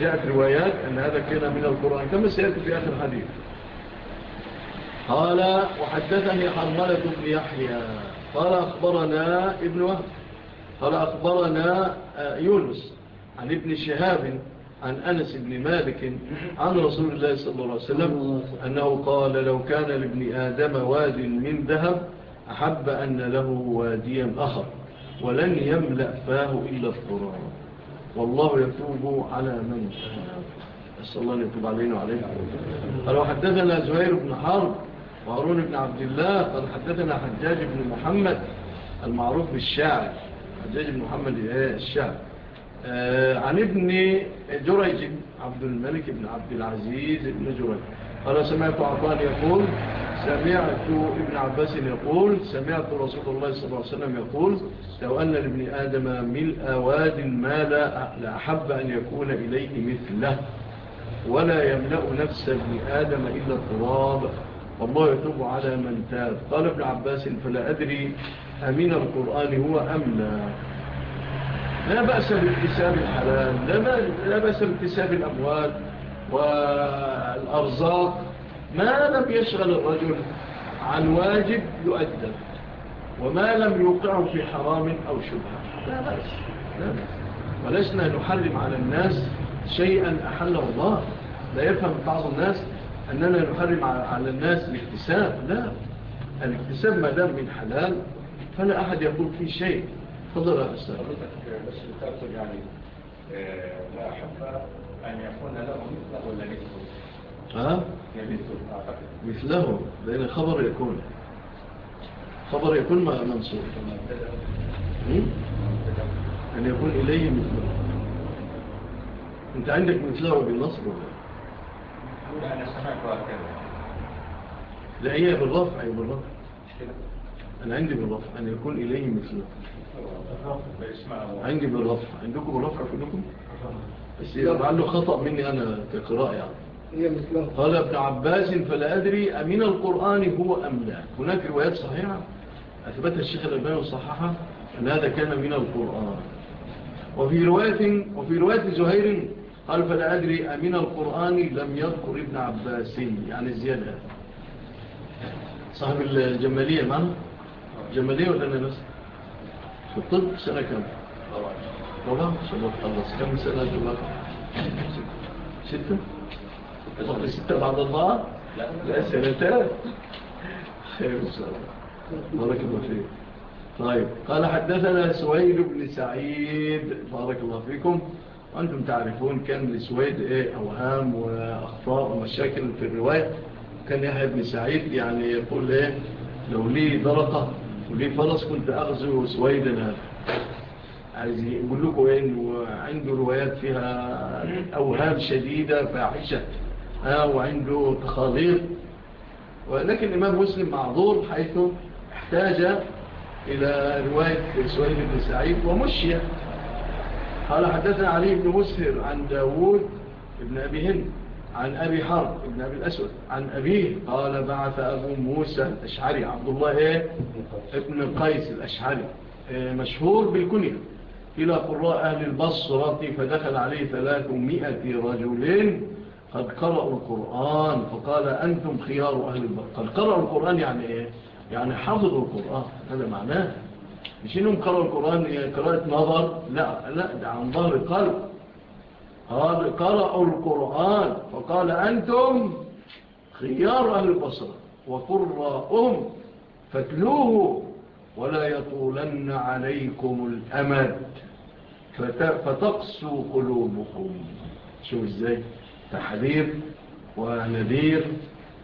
جاءت روايات أن هذا كان من القرآن كما سيأتي في آخر حديث قال وحدثني حرملة بن يحيى قال أخبرنا ابن وهب قال أخبرنا آه، يونس عن ابن شهاب عن أنس بن مالك عن رسول الله صلى الله عليه وسلم أنه قال لو كان لابن آدم واد من ذهب أحب أن له واديا أخر ولن يملأ فاه إلا الضرار. والله يتوب على من شاء أسأل الله أن يتوب علينا وعليه قالوا حدثنا زهير بن حرب وهارون بن عبد الله قال حدثنا حجاج بن محمد المعروف بالشاعر. حجاج بن محمد إيه، الشاب آه، عن ابن جريج عبد الملك بن عبد العزيز بن جريج. قال سمعت عطان يقول سمعت ابن عباس يقول سمعت رسول الله صلى الله عليه وسلم يقول لو أن لابن آدم ملء واد ما لا أحب أن يكون إليه مثله ولا يملأ نفس ابن آدم إلا الطراب والله يتوب على من تاب. قال ابن عباس فلا أدري أمين القرآن هو أم لا لا بأس باكتساب الحلال لا بأس باكتساب الأموال والأرزاق. ما لم يشغل الرجل عن واجب يؤدب وما لم يوقعه في حرام أو شبه لا بأس لا بأس. ولسنا نحرم على الناس شيئا أحله الله. لا يفهم بعض الناس أننا نحرم على الناس الاكتساب لا. الاكتساب ما دام من حلال فلا أحد يقول فيه شيء. تفضل هذا السلام بس تقول يعني آه، لا أحب أن يكون له مثله ولا مثله. مثله لأن الخبر يكون. خبر يكون منصور أن يكون إليه مثله. أنت عندك مثله بالنصر لا أنا سمعك وأكد لا هي بالرفع بالرفع. أنا عندي بالرفع أن يكون إليه مثله. عندي بالرفع عندكم بالرفع كلكم بس لعله خطأ مني أنا كقراءة يعني. قال ابن عباس فلا أدري أمن القرآن هو أم لا. هناك روايات صحيحة أثبتها الشيخ الألباني وصححها أن هذا كان من القرآن. وفي رواية, وفي رواية زهير قال فلا أدري أمن القرآن لم يذكر ابن عباس. يعني زيادة. صاحب الجمالية معنا؟ جمالية ولا نفس في الطب سنة كم طبعا سنة خلص كم سنة جمال ستة ستة ستة بعد الله لا سنتان خير السلام بارك الله فيك طيب قال حدثنا سويد بن سعيد بارك الله فيكم وأنتم تعرفون كان لسويد إيه؟ أوهام وأخطاء ومشاكل في الرواية. كان يحيى بن سعيد يعني يقول إيه؟ لو لي درقة وليه فرس كنت أغزو سويدا عايز يقول لكم إنه عنده روايات فيها أوهام شديدة فاحشة. وعنده تخاضير. ولكن الإمام مسلم معذور حيث احتاج إلى رواية سويد بن سعيد ومشي. قال حدثنا علي بن مسهر عن داود بن أبي هند. عن أبي حرب ابن أبي الأسود. عن أبيه قال بعث أبو موسى الأشعري عبد الله إيه؟ ابن قيس الأشعري مشهور بالكنية إلى قراء أهل البصرة فدخل عليه ثلاثمائة رجلين قد قرأوا القرآن. فقال أنتم خيار أهل البصرة. قد قرأوا القرآن يعني إيه؟ يعني حفظوا القرآن. هذا معناه. مش إنهم قرأوا القرآن قراءة نظر؟ لا لا ده عن ظهر القلب. قال قرأوا القرآن فقال أنتم خيار أهل البصرة وقراءهم فاتلوه ولا يطولن عليكم الأمد فتقسوا قلوبكم. شوف إزاي؟ تحذير ونذير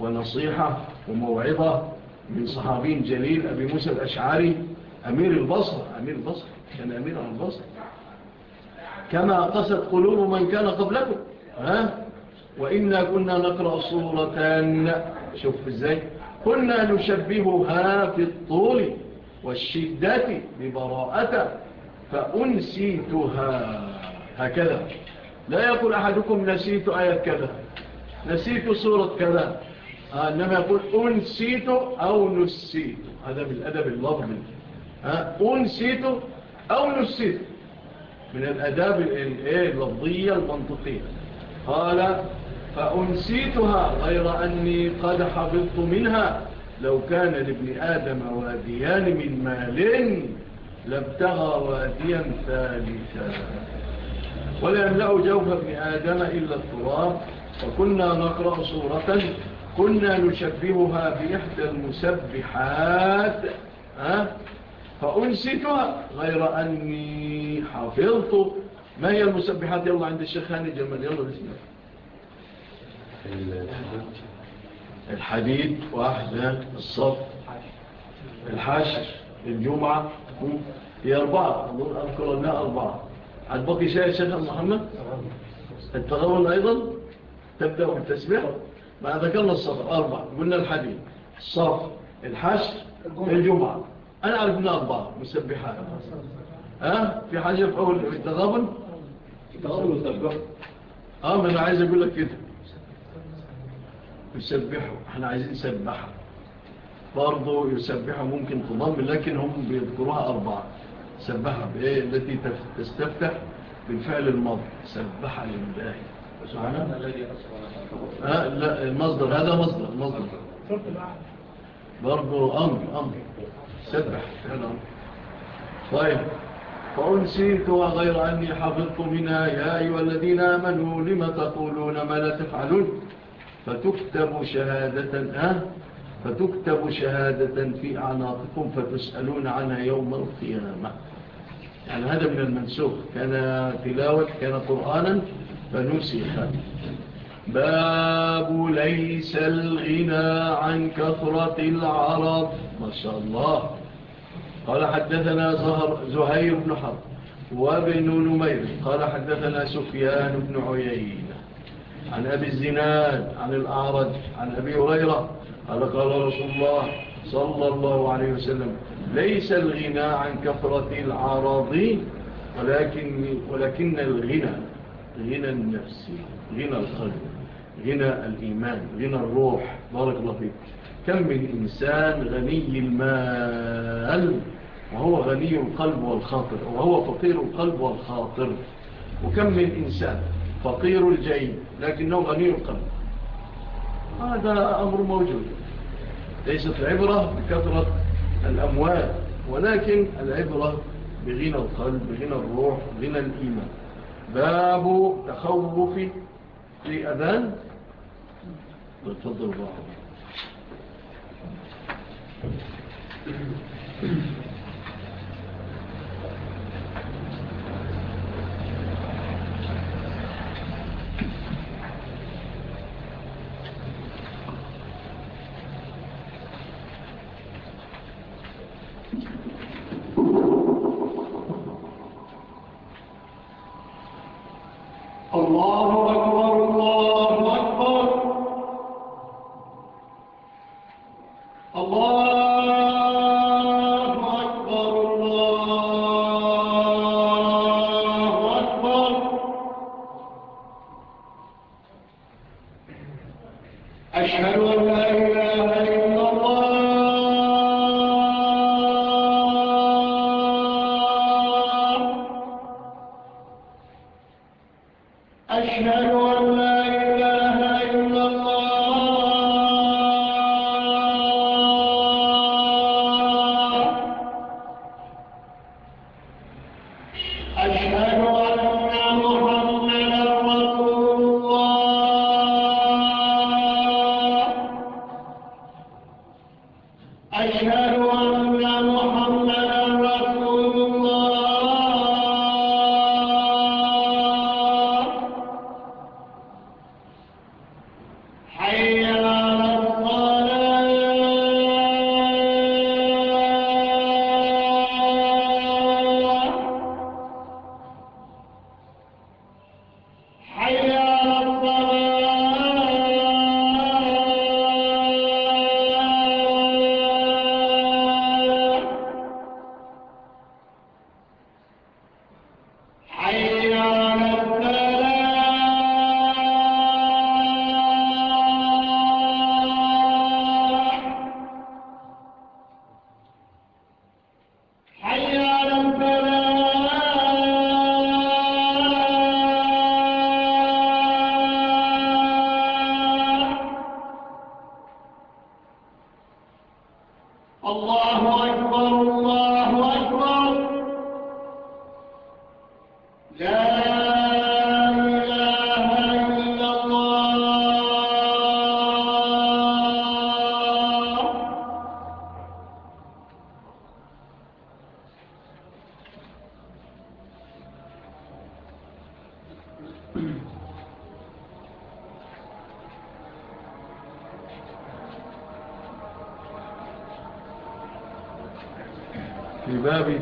ونصيحة وموعظة من صحابين جليل أبي موسى الأشعاري أمير البصر أمير البصر كان أمير البصر كما قست قلوب من كان قبلكم ها؟ وإنا كنا نقرأ صورتان شوف إزاي. كنا نشبهها في الطول والشدة ببراءة فأنسيتها. هكذا. لا يقول أحدكم نسيت آية كذا نسيت صورة كذا. آه، إنما يقول أنسيت أو نسيت. هذا بالأدب اللفظي. أنسيت أو نسيت. من الأداب إيه، اللفظية المنطقية. قال فأنسيتها غير أني قد حفظت منها. لو كان لابن آدم واديان من مال لابتغى واديا ثالثا. ولا يملأ جوف ابن آدم إلا التراب. وكنا نقرأ صورة كنا نشبهها بإحدى المسبحات. ها؟ فأنسكها غير أني حفظت. ما هي المسبحات؟ يلا عند الشيخ هاني جمال. يلا بسم الله. الحديد واحدة الصف الحشر الجمعة هي أربعة. أذكر أنها أربعة. هل بقي شيء يا شيخ محمد؟ التغول أيضا. تبدأ بالتسبيح. ما ذكرنا الصف. أربعة. قلنا الحديد الصف الحشر الجمعة. أنا أعرف منها أربعة مسبحات ها؟ في حاجة في أول التغابن التغابن والتبح آه ما أنا عايز أقول لك كده. يسبحوا. إحنا عايزين نسبحها برضو يسبحوا ممكن تضم لكن هم بيذكروها أربعة. سبحها بإيه؟ التي تستفتح بالفعل الماضي. سبح لله. سبحانه الذي آه، لا المصدر هذا مصدر مصدر. برضو أمر أمر. سبح. سلام طيب. فأنسيت وغير أني حفظت منها يا أيها الذين آمنوا لما تقولون ما لا تفعلون؟ فتكتب شهادة أه فتكتب شهادة في أعناقكم فتسألون عنها يوم القيامة. يعني هذا من المنسوخ. كان تلاوة كان قرآنا فنسخ. باب ليس الغنى عن كثرة العرب. ما شاء الله. قال حدثنا زهر زهير بن حرب وابن نمير قال حدثنا سفيان بن عيينة عن أبي الزناد عن الأعرج عن أبي هريرة قال قال رسول الله صلى الله عليه وسلم ليس الغنى عن كفرة العراضين ولكن, ولكن الغنى غنى النفس غنى القلب غنى الإيمان غنى الروح. بارك الله فيك. كم من إنسان غني المال؟ وهو غني القلب والخاطر وهو فقير القلب والخاطر. وكم من إنسان فقير الجيد لكنه غني القلب. هذا أمر موجود. ليست العبرة بكثرة الأموال ولكن العبرة بغنى القلب بغنى الروح بغنى الإيمان. باب تخوف في أذان. تفضل بعض ہے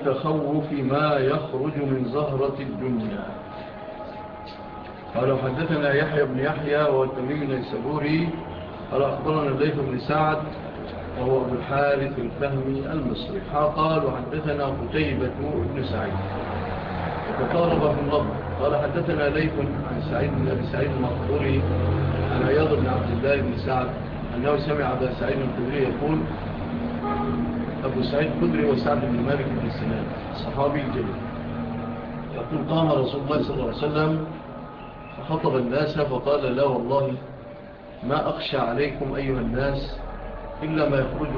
تخوف ما يخرج من زهرة الدنيا. قال حدثنا يحيى بن يحيى والتميم السبوري قال أخبرنا ليه بن سعد وهو أبو الحارث الفهمي المصري. قال وحدثنا قتيبة بن سعيد. وتطالب في النظر قال حدثنا ليه عن سعيد بن أبي سعيد المقبوري عن عياض بن عبد الله بن سعد أنه سمع أبا سعيد الخدري يقول أبو سعيد خدري وسعد بن مالك بن السلام الصحابي الجليل يقول قام رسول الله صلى الله عليه وسلم فخطب الناس فقال لا والله ما أخشى عليكم أيها الناس إلا ما يخرج,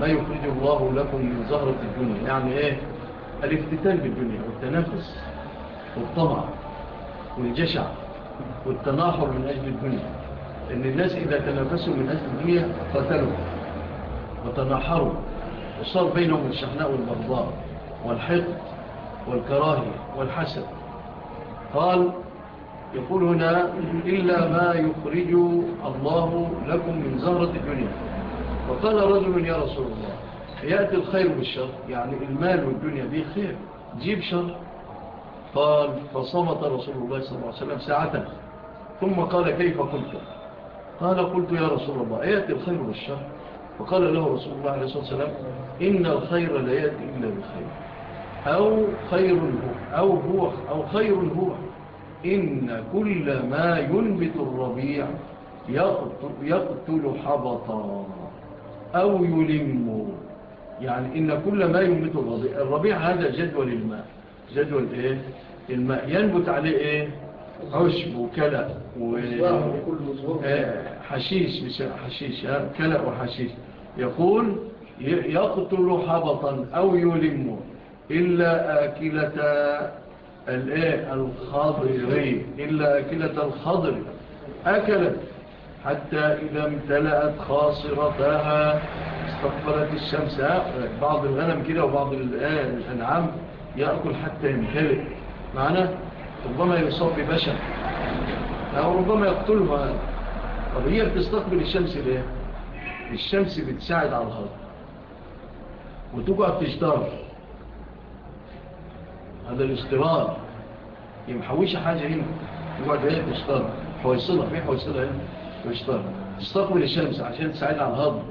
ما يخرج الله لكم من زهرة الدنيا. يعني إيه؟ الافتتان بالدنيا والتنافس والطمع والجشع والتناحر من أجل الدنيا. أن الناس إذا تنافسوا من أجل الدنيا قتلوا وتناحروا. صار بينهم الشحناء والبغضاء والحقد والكراهية والحسد. قال يقول هنا إلا ما يخرج الله لكم من زهرة الدنيا. وقال رجل يا رسول الله يأتي الخير بالشر يعني المال والدنيا به خير جيب شر. قال فصمت رسول الله صلى الله عليه وسلم ساعتنا ثم قال كيف قلت؟ قال قلت يا رسول الله يأتي الخير بالشر. فقال له رسول الله عليه الصلاة والسلام إن الخير لا يأتي إلا بالخير أو خير هو أو, هو أو خير هو. إن كل ما ينبت الربيع يقتل حبطا أو يلم. يعني إن كل ما ينبت الربيع الربيع هذا جدول الماء. جدول إيه؟ الماء. ينبت عليه إيه؟ عشب وكلأ وحشيش إيه؟ حشيش كلأ وحشيش. يقول يقتل حبطا أو يلم إلا آكلة الخضري. إلا آكلة الخضر. أكلت حتى إذا امتلأت خاصرتها. استقبلت الشمس. بعض الغنم كده وبعض إيه؟ الأنعام يأكل حتى يمتلئ معنى ربما يصاب ببشر أو ربما يقتلها. طب هي بتستقبل الشمس ليه؟ الشمس بتساعد على الأرض وتقعد بتشتغل هذا الاسترار يمحوش حاجة هنا. يقعد هي بتشتغل حويصلها في حويصلها هنا بتشتغل تستقبل الشمس عشان تساعد على الهضم.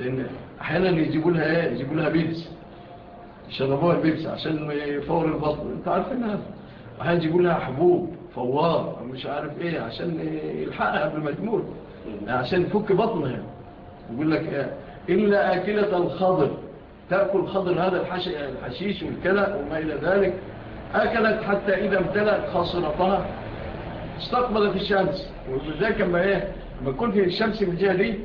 لأن أحيانا يجيبوا لها إيه؟ يجيبوا لها بيبس. يشربوها البيبس عشان يفور البطن. أنت عارف إنها أحيانا يجيبوا لها حبوب فوار مش عارف إيه عشان يلحقها قبل ما عشان يفك بطنها. يعني يقول لك إيه؟ إلا آكلة الخضر. تأكل خضر هذا الحشيش والكلى وما إلى ذلك. أكلت حتى إذا امتلأت خاصرتها. استقبلت الشمس. والمزاكا ما إيه؟ ما تكون في الشمس من الجهة دي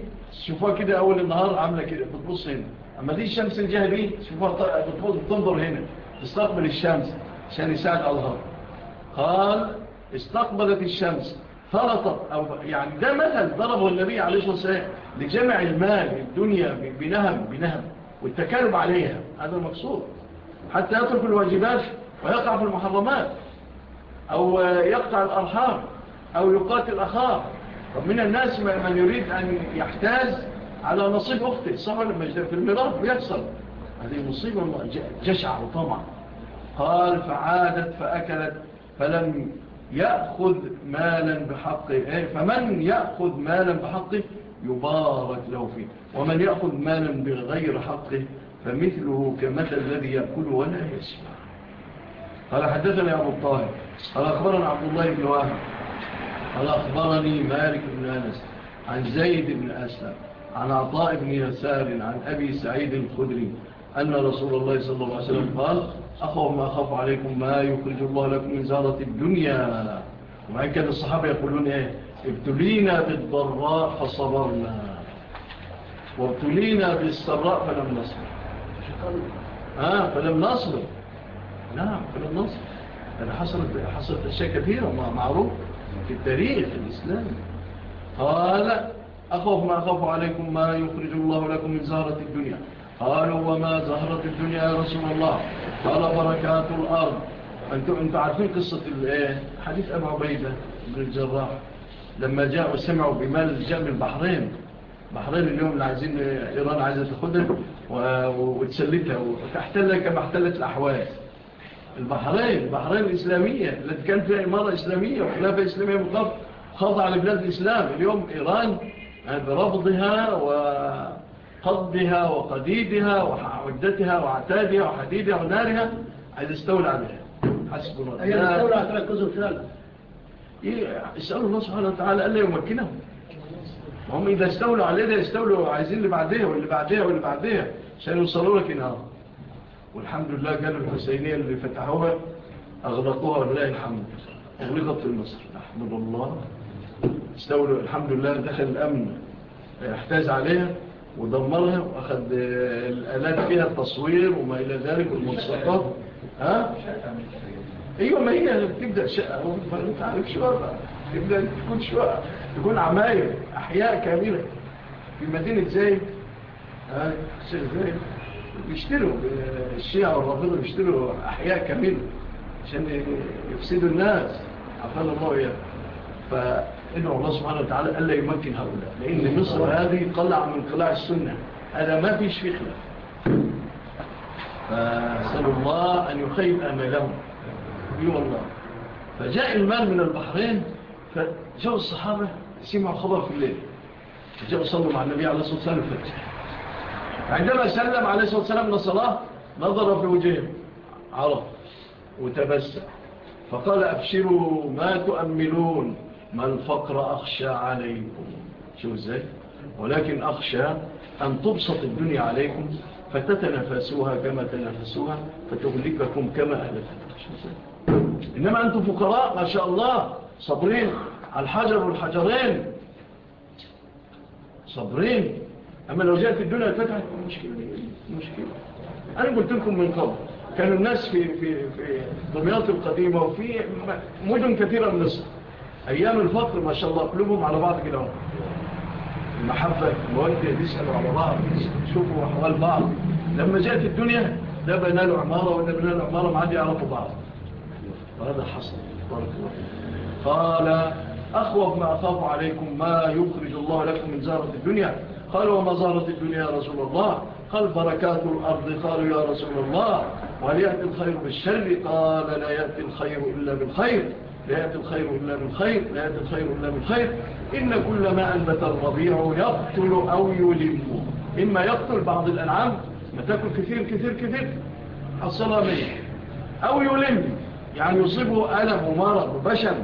شوفوها كده أول النهار عاملة كده بتبص هنا. أما دي الشمس من الجهة دي شوفوها بتنظر هنا. تستقبل الشمس عشان يساعد الله قال استقبلت الشمس. فرطت أو يعني ده مثل ضربه النبي عليه الصلاة والسلام لجمع المال الدنيا بنهب بنهب والتكالب عليها. هذا المقصود. حتى يترك الواجبات ويقع في المحرمات أو يقطع الأرحام أو يقاتل أخاه. ومن الناس من يريد أن يحتاز على نصيب أخته. صح لما يجدر في المراف ويحصل هذه مصيبة. جشعة وطمع. قال فعادت فأكلت فلم يأخذ مالا بحقه. إيه، فمن يأخذ مالا بحقه يبارك له فيه. ومن يأخذ مالا بغير حقه فمثله كمثل الذي يأكل ولا يسمع. قال حدثني أبو الطاهر قال أخبرنا عبد الله بن واحد قال أخبرني مالك بن أنس عن زيد بن أسلم عن عطاء بن يسار عن أبي سعيد الخدري أن رسول الله صلى الله عليه وسلم قال أخوة ما أخاف عليكم ما يخرج الله لكم من زارة الدنيا. وما كان الصحابة يقولون إيه؟ ابتلينا بالضراء فصبرنا. وابتلينا بالسراء فلم نصبر. آه فلم نصبر. نعم فلم نصبر. أنا حصلت, حصلت أشياء كثيرة معروف في التاريخ الإسلامي قال أخوف ما أخاف عليكم ما يخرج الله لكم من زارة الدنيا. قالوا وما زهرت الدنيا يا رسول الله؟ قال بركات الأرض. أنتم أنت عارفين قصة إيه؟ حديث أبو عبيدة بن الجراح. لما جاءوا سمعوا جاء من البحرين. بحرين اليوم اللي عايزين إيران عايزة تخدر وتسلتها. وتحتلها كما احتلت الأحواز. البحرين البحرين الإسلامية التي كان فيها إمارة إسلامية وخلافة إسلامية مقاف خاضعة لبلاد الإسلام. اليوم إيران آه، برفضها و حضها وقديدها وعدتها وعتابها وحديدها ونارها عايز استولى عليها حسب الله. أيها استولى على تركزهم خلال إيه، يسألوا الله سبحانه وتعالى ألا يمكنهم وهم إذا استولوا عليها يستولوا عايزين اللي بعدها واللي بعدها واللي بعدها عشان يوصلوا لك إنها. والحمد لله قالوا الحسينية اللي فتحوها أغلقوها ولله الحمد. أغلقت في المصر أحمد الله. استولوا الحمد لله دخل الأمن. احتاز عليها. ودمرها واخد الآلات فيها التصوير وما إلى ذلك والملصقات ها؟ أيوه ما هي بتبدأ شقة. ما انت عارف شقه تبدأ تكون شقة تكون عماير أحياء كاملة. في مدينة زايد ها؟ الشيخ زايد. بيشتروا الشيعة والرافضة بيشتروا أحياء كاملة عشان يفسدوا الناس. عفوا الله إياه ادعو الله سبحانه وتعالى ألا يمكن هؤلاء لأن مصر هذه قلعة من قلاع السنة هذا ما فيش فيه خلاف. فأسألوا الله أن يخيب أمالهم. يوم الله. فجاء المال من البحرين فجاءوا الصحابة سمعوا خبر في الليل. فجاءوا صلوا مع النبي عليه الصلاة والسلام الفجر. عندما سلم عليه الصلاة والسلام لصلاة نظر في وجههم عرف وتبسم. فقال أبشروا ما تؤملون. ما الفقر أخشى عليكم شو إزاي ولكن أخشى أن تبسط الدنيا عليكم فتتنفسوها كما تنفسوها فتهلككم كما أهلكتكم إنما أنتم فقراء ما شاء الله صبرين على الحجر والحجرين صبرين أما لو جاءت الدنيا فتحت مشكلة مشكلة أنا قلت لكم من قبل كانوا الناس في, في, في دمياط القديمة وفي مدن كثيرة من مصر أيام الفطر ما شاء الله قلوبهم على بعض كده. المحبة المودة يسألوا على بعض يشوفوا أحوال بعض. لما جاءت الدنيا ده بناله عمارة وده بناله عمارة ما عاد يعرفوا بعض. وهذا حصل. بارك الله قال أخوف ما أخاف عليكم ما يخرج الله لكم من زارة الدنيا؟ قالوا وما زارة الدنيا يا رسول الله؟ قال بركات الأرض. قالوا يا رسول الله وهل يأتي الخير بالشر؟ قال لا يأتي الخير إلا بالخير. لا يأتي الخير إلا من خير لا يأتي الخير إلا من خير. إن كل ما أنبت الربيع يقتل أو يلم. إما يقتل بعض الأنعام ما تأكل كثير كثير كثير. الصلامية أو يلم. يعني يصيبه ألم ومرض وبشر.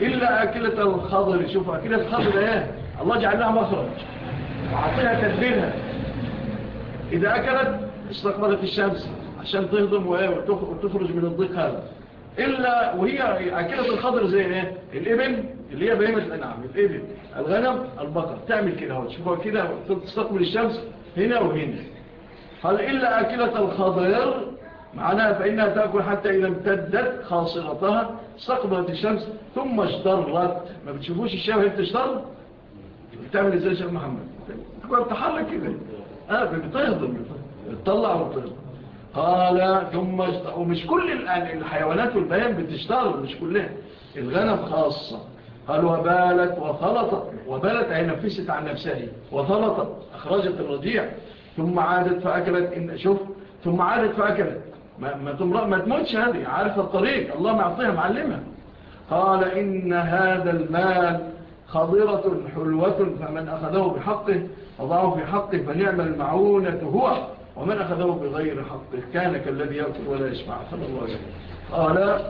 إلا أكلة الخضر. شوف أكلة الخضر إيه؟ الله جعلها مخرج. وعطيها تدبيرها. إذا أكلت استقبلت الشمس. عشان تهضم وتخرج من الضيق هذا. إلا وهي أكلة الخضر زي إيه الإبن اللي هي بهيمة الأنعام. الإبن الغنم البقر. تعمل كده هو تشوفها كده تستقبل الشمس هنا وهنا. قال إلا أكلة الخضر. معناها فإنها تأكل حتى إذا امتدت خاصرتها استقبلت الشمس ثم اشترت. ما بتشوفوش الشمس هي بتشتر بتعمل إزاي شيخ محمد؟ تحرك كده. آه بتهضم. بتطلع وبتهضم. قال ثم ومش كل الآن يعني الحيوانات والبيان بتشتغل مش كلها. الغنم خاصة. قال وبالت وثلطت. وبالت أي نفست عن نفسها. وثلطت. أخرجت الرضيع. ثم عادت فأكلت. إن شوف. ثم عادت فأكلت. ما, ما, تمر... ما تموتش هذه. عارفة الطريق. الله معطيها معلمها قال إن هذا المال خضرة حلوة فمن أخذه بحقه وضعه في حقه فنعم المعونة هو. ومن أخذه بغير حقه كان كالذي يأكل ولا يسمع. صلى الله عليه وسلم. قال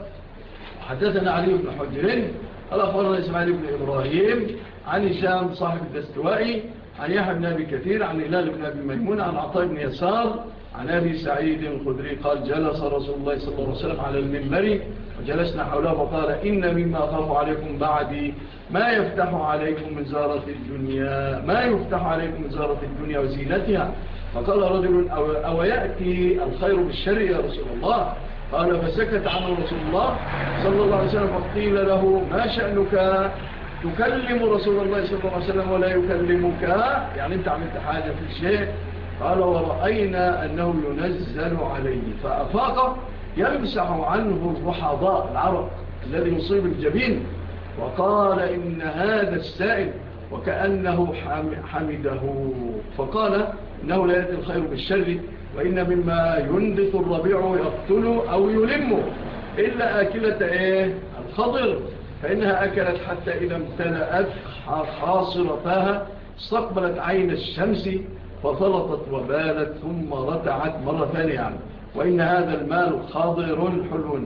حدثنا علي بن حجر قال أخبرنا إسماعيل بن إبراهيم عن هشام صاحب الدستوائي عن يحيى بن أبي كثير عن إلال بن أبي ميمون عن عطاء بن يسار عن أبي سعيد الخدري قال جلس رسول الله صلى الله عليه وسلم على المنبر وجلسنا حوله فقال إن مما أخاف عليكم بعدي ما يفتح عليكم من زارة الدنيا ما يفتح عليكم من زارة الدنيا وزينتها. فقال رجل أو, يأتي الخير بالشر يا رسول الله؟ قال فسكت عنه رسول الله صلى الله عليه وسلم فقيل له ما شأنك؟ تكلم رسول الله صلى الله عليه وسلم ولا يكلمك؟ يعني أنت عملت حاجة في الشيء قال ورأينا أنه ينزل عليه. فأفاق يمسح عنه الرحضاء العرق الذي يصيب الجبين. وقال إن هذا السائل وكأنه حمده. فقال إنه لا يأتي الخير بالشر وإن مما يندث الربيع يقتل أو يلمه إلا آكلة إيه؟ الخضر. فإنها أكلت حتى إذا امتلأت حاصرتها استقبلت عين الشمس فطلطت وبالت ثم رتعت مرة ثانية. وإن هذا المال خاضر حلو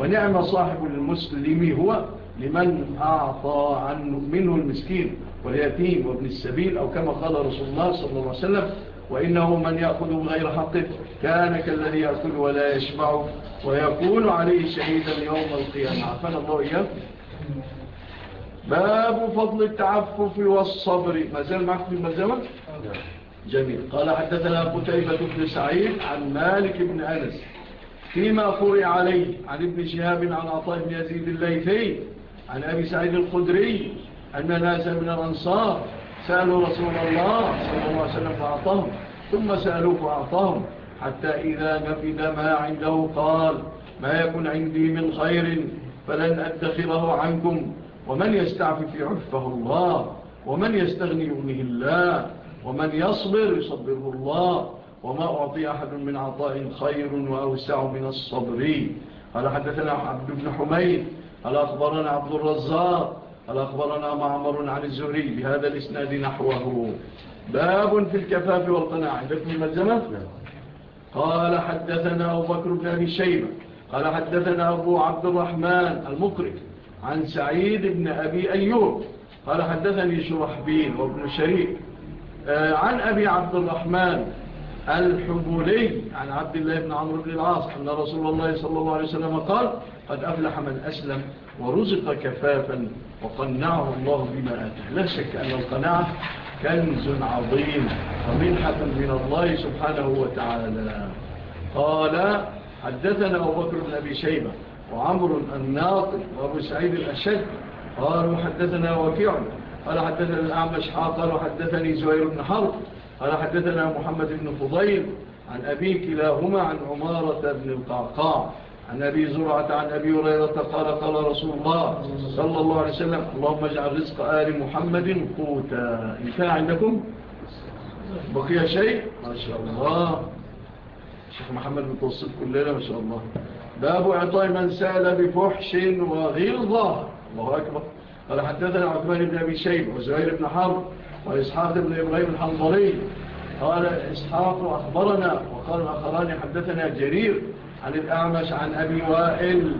ونعم صاحب المسلم هو لمن أعطى عنه منه المسكين واليتيم وابن السبيل أو كما قال رسول الله صلى الله عليه وسلم وإنه من يأخذ غير حقه كان كالذي يأكل ولا يشبع ويكون عليه شهيدا يوم القيامة. عفنا الله إياه باب فضل التعفف والصبر. ما زال معك في المزامة جميل. قال حدثنا قتيبة بن سعيد عن مالك بن أنس فيما قرع عليه عن ابن شهاب عن عطاء بن يزيد الليثي عن أبي سعيد الخدري أن ناسا من الأنصار سألوا رسول الله صلى الله عليه وسلم فأعطاهم. ثم سألوه وأعطاهم حتى إذا نفد ما عنده قال ما يكن عندي من خير فلن أدخله عنكم ومن يستعفف عفه الله ومن يستغني يغنيه الله ومن يصبر يصبره الله وما أعطي أحد من عطاء خير وأوسع من الصبر قال حدثنا عبد بن حميد قال أخبرنا عبد الرزاق قال أخبرنا معمر عن الزهري بهذا الإسناد نحوه باب في الكفاف والقناع لكم الجمال قال حدثنا أبو بكر بن أبي شيبة. قال حدثنا أبو عبد الرحمن المقرئ عن سعيد بن أبي أيوب. قال حدثني شرحبيل وابن شريك. آه، عن أبي عبد الرحمن الحبولي عن عبد الله بن عمرو بن العاص أن رسول الله صلى الله عليه وسلم قال قد أفلح من أسلم ورزق كفافا وقنعه الله بما أتاه. لا شك أن القناعة كنز عظيم ومنحة من الله سبحانه وتعالى. قال حدثنا أبو بكر بن أبي شيبة وعمر الناطق وأبو سعيد الأشد. قالوا حدثنا وكيع. قال حدثنا الأعمش قالوا حدثني زهير بن حرب. قال حدثنا محمد بن فضيل عن أبي كلاهما عن عمارة بن القعقاع. عن أبي زرعة عن أبي هريرة قال قال رسول الله صلى الله عليه وسلم اللهم اجعل رزق آل محمد قوتا. انفع عندكم بقي شيء؟ ما شاء الله. شيخ محمد متوسط كلنا ما شاء الله. باب إعطاء من سأل بفحش وغلظة الله أكبر. قال حدثنا عثمان بن أبي شيب وزهير بن حرب وإسحاق بن إبراهيم الحنظري قال إسحاق أخبرنا وقال الأخران حدثنا جرير عن الأعمش عن أبي وائل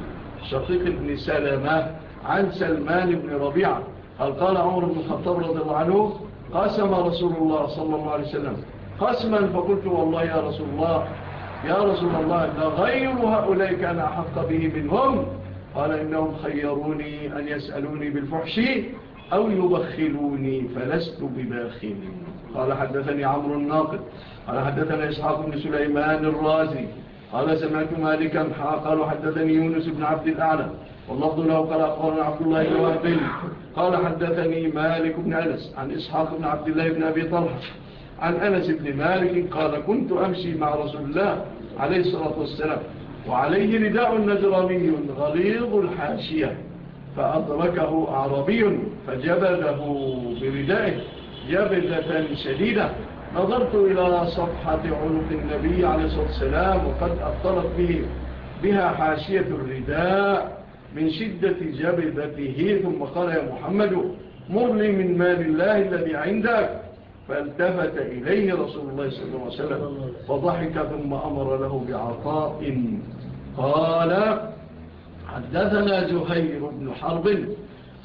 شقيق بن سلمة عن سلمان بن ربيعة. قال قال عمر بن الخطاب رضي الله عنه قسم رسول الله صلى الله عليه وسلم. قسما فقلت والله يا رسول الله يا رسول الله لغير هؤلاء كان أحق به منهم. قال إنهم خيروني أن يسألوني بالفحش أو يبخلوني فلست بباخل. قال حدثني عمرو الناقد. قال حدثنا إسحاق بن سليمان الرازي. قال سمعت مالكا قال حدثني يونس بن عبد الأعلى واللفظ له قال أقول عبد الله بن قال حدثني مالك بن أنس عن إسحاق بن عبد الله بن أبي طلحة عن أنس بن مالك قال كنت أمشي مع رسول الله عليه الصلاة والسلام وعليه رداء نجراني غليظ الحاشية فأدركه عربي فجبله بردائه جبلة شديدة نظرت إلى صفحة عنق النبي عليه الصلاة والسلام وقد أبطلت به بها حاشية الرداء من شدة جبذته ثم قال يا محمد مر لي من مال الله الذي عندك. فالتفت إليه رسول الله صلى الله عليه وسلم فضحك ثم أمر له بعطاء. قال حدثنا زهير بن حرب.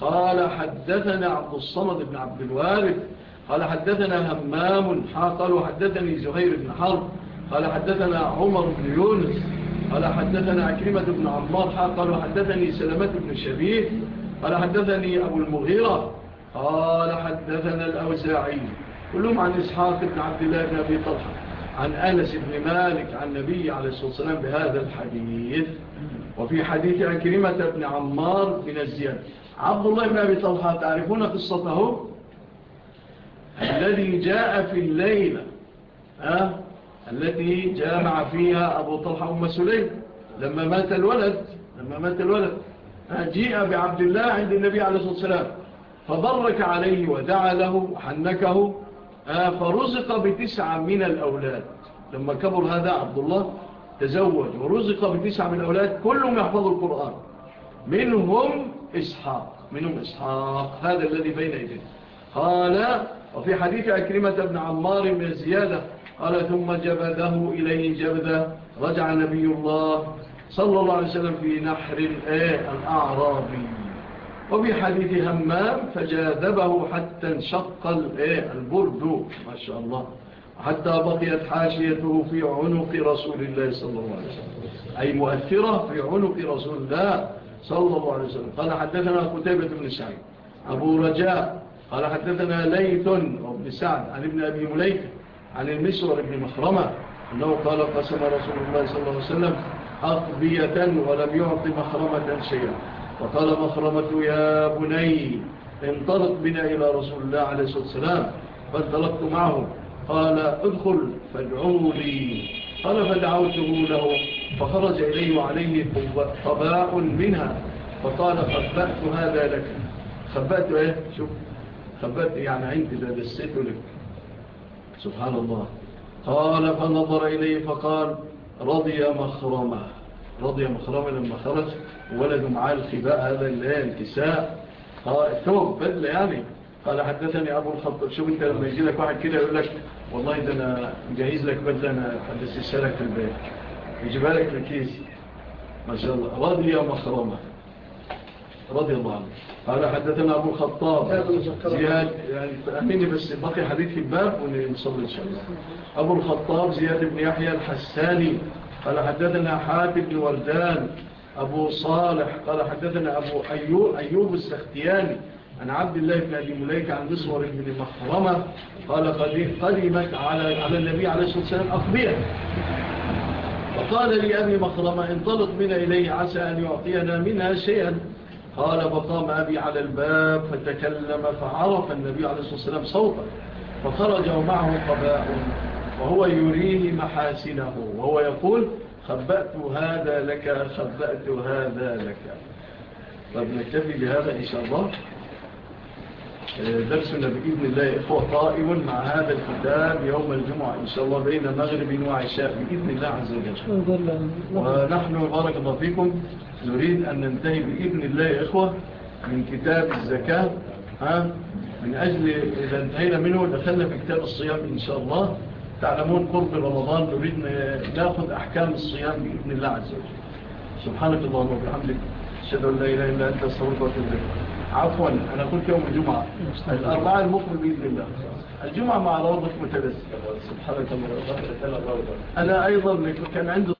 قال حدثنا عبد الصمد بن عبد الوارث قال حدثنا همام قال وحدثني زهير بن حرب. قال حدثنا عمر بن يونس. قال حدثنا عكرمة بن عمار قال وحدثني سلامة بن الشبيه قال حدثني أبو المغيرة. قال حدثنا الأوزاعي. كلهم عن إسحاق بن عبد الله بن أبي طلحة. عن أنس بن مالك عن النبي عليه الصلاة والسلام بهذا الحديث. وفي حديث عكرمة بن عمار بن الزياد عبد الله بن أبي طلحة تعرفون قصته؟ الذي جاء في الليلة الذي التي جامع فيها أبو طلحة أم سليم. لما مات الولد لما مات الولد جيء بعبد الله عند النبي عليه الصلاة والسلام. فبرك عليه ودعا له وحنكه فرزق بتسعة من الأولاد. لما كبر هذا عبد الله تزوج ورزق بتسعة من الأولاد كلهم يحفظوا القرآن. منهم إسحاق منهم إسحاق هذا الذي بين إيديه قال وفي حديث أكرمة بن عمار من زيادة قال ثم جبده إليه جبدا رجع نبي الله صلى الله عليه وسلم في نحر الأعرابي. وفي حديث همام فجاذبه حتى انشق البرد. ما شاء الله. حتى بقيت حاشيته في عنق رسول الله صلى الله عليه وسلم. أي مؤثرة في عنق رسول الله صلى الله عليه وسلم. قال حدثنا كتابة بن سعيد أبو رجاء قال حدثنا ليث بن سعد عن ابن أبي مليك عن المسور بن مخرمة أنه قال قسم رسول الله صلى الله عليه وسلم أقبية ولم يعطي مخرمة شيئا. وقال مخرمة يا بني انطلق بنا إلى رسول الله عليه الصلاة والسلام. فانطلقت معه. قال ادخل فادعوا لي. قال فدعوته له. فخرج إليه وعليه طباع منها. فقال خبأت هذا لك. خبأت إيه؟ شوف. خبات يعني عندي ده بسيته لك. سبحان الله. قال فنظر إليه فقال رضي مخرمة. رضي مخرمة لما خرج ولد معاه الخباء هذا اللي هي الكساء ثوب بدل يعني. قال حدثني أبو الخطاب. شوف أنت لما يجي لك واحد كده يقول لك والله ده أنا مجهز لك بدل أنا حدثت لك في البيت. يجيبها لك الكيس. ما شاء الله. رضي مخرمة. رضي الله عنه. قال حدثنا أبو الخطاب زياد يعني بس بقي حديث في الباب ونصلي إن شاء الله. أبو الخطاب زياد بن يحيى الحساني قال حدثنا حاتب بن وردان أبو صالح قال حدثنا أبو أيوب, أيوب السختياني عن عبد الله بن أبي مليك عن مصور بن مخرمة قال قدمت على, على النبي عليه الصلاة والسلام أقبية فقال لي أبي مخرمة انطلق بنا إليه عسى أن يعطينا منها شيئا. قال فقام أبي على الباب فتكلم فعرف النبي عليه الصلاة والسلام صوتا فخرج ومعه قباء وهو يريه محاسنه وهو يقول خبأت هذا لك خبأت هذا لك. طب نكتفي بهذا إن شاء الله. آه، درسنا بإذن الله إخوة طائم مع هذا الكتاب يوم الجمعة إن شاء الله بين مغرب وعشاء بإذن الله عز وجل. ونحن بارك الله فيكم. نريد أن ننتهي بإذن الله يا إخوة من كتاب الزكاة ها؟ من أجل إذا انتهينا منه دخلنا في كتاب الصيام إن شاء الله. تعلمون قرب رمضان نريد ناخذ أحكام الصيام بإذن الله عز وجل. سبحانك اللهم وبحمدك أشهد أن لا إله إلا أنت أستغفرك وأتوب إليك. عفوا أنا قلت يوم الجمعة الأربعاء المقبل بإذن الله. الجمعة مع روضك متبس سبحانك اللهم وبحمدك أنا أيضا كان عندي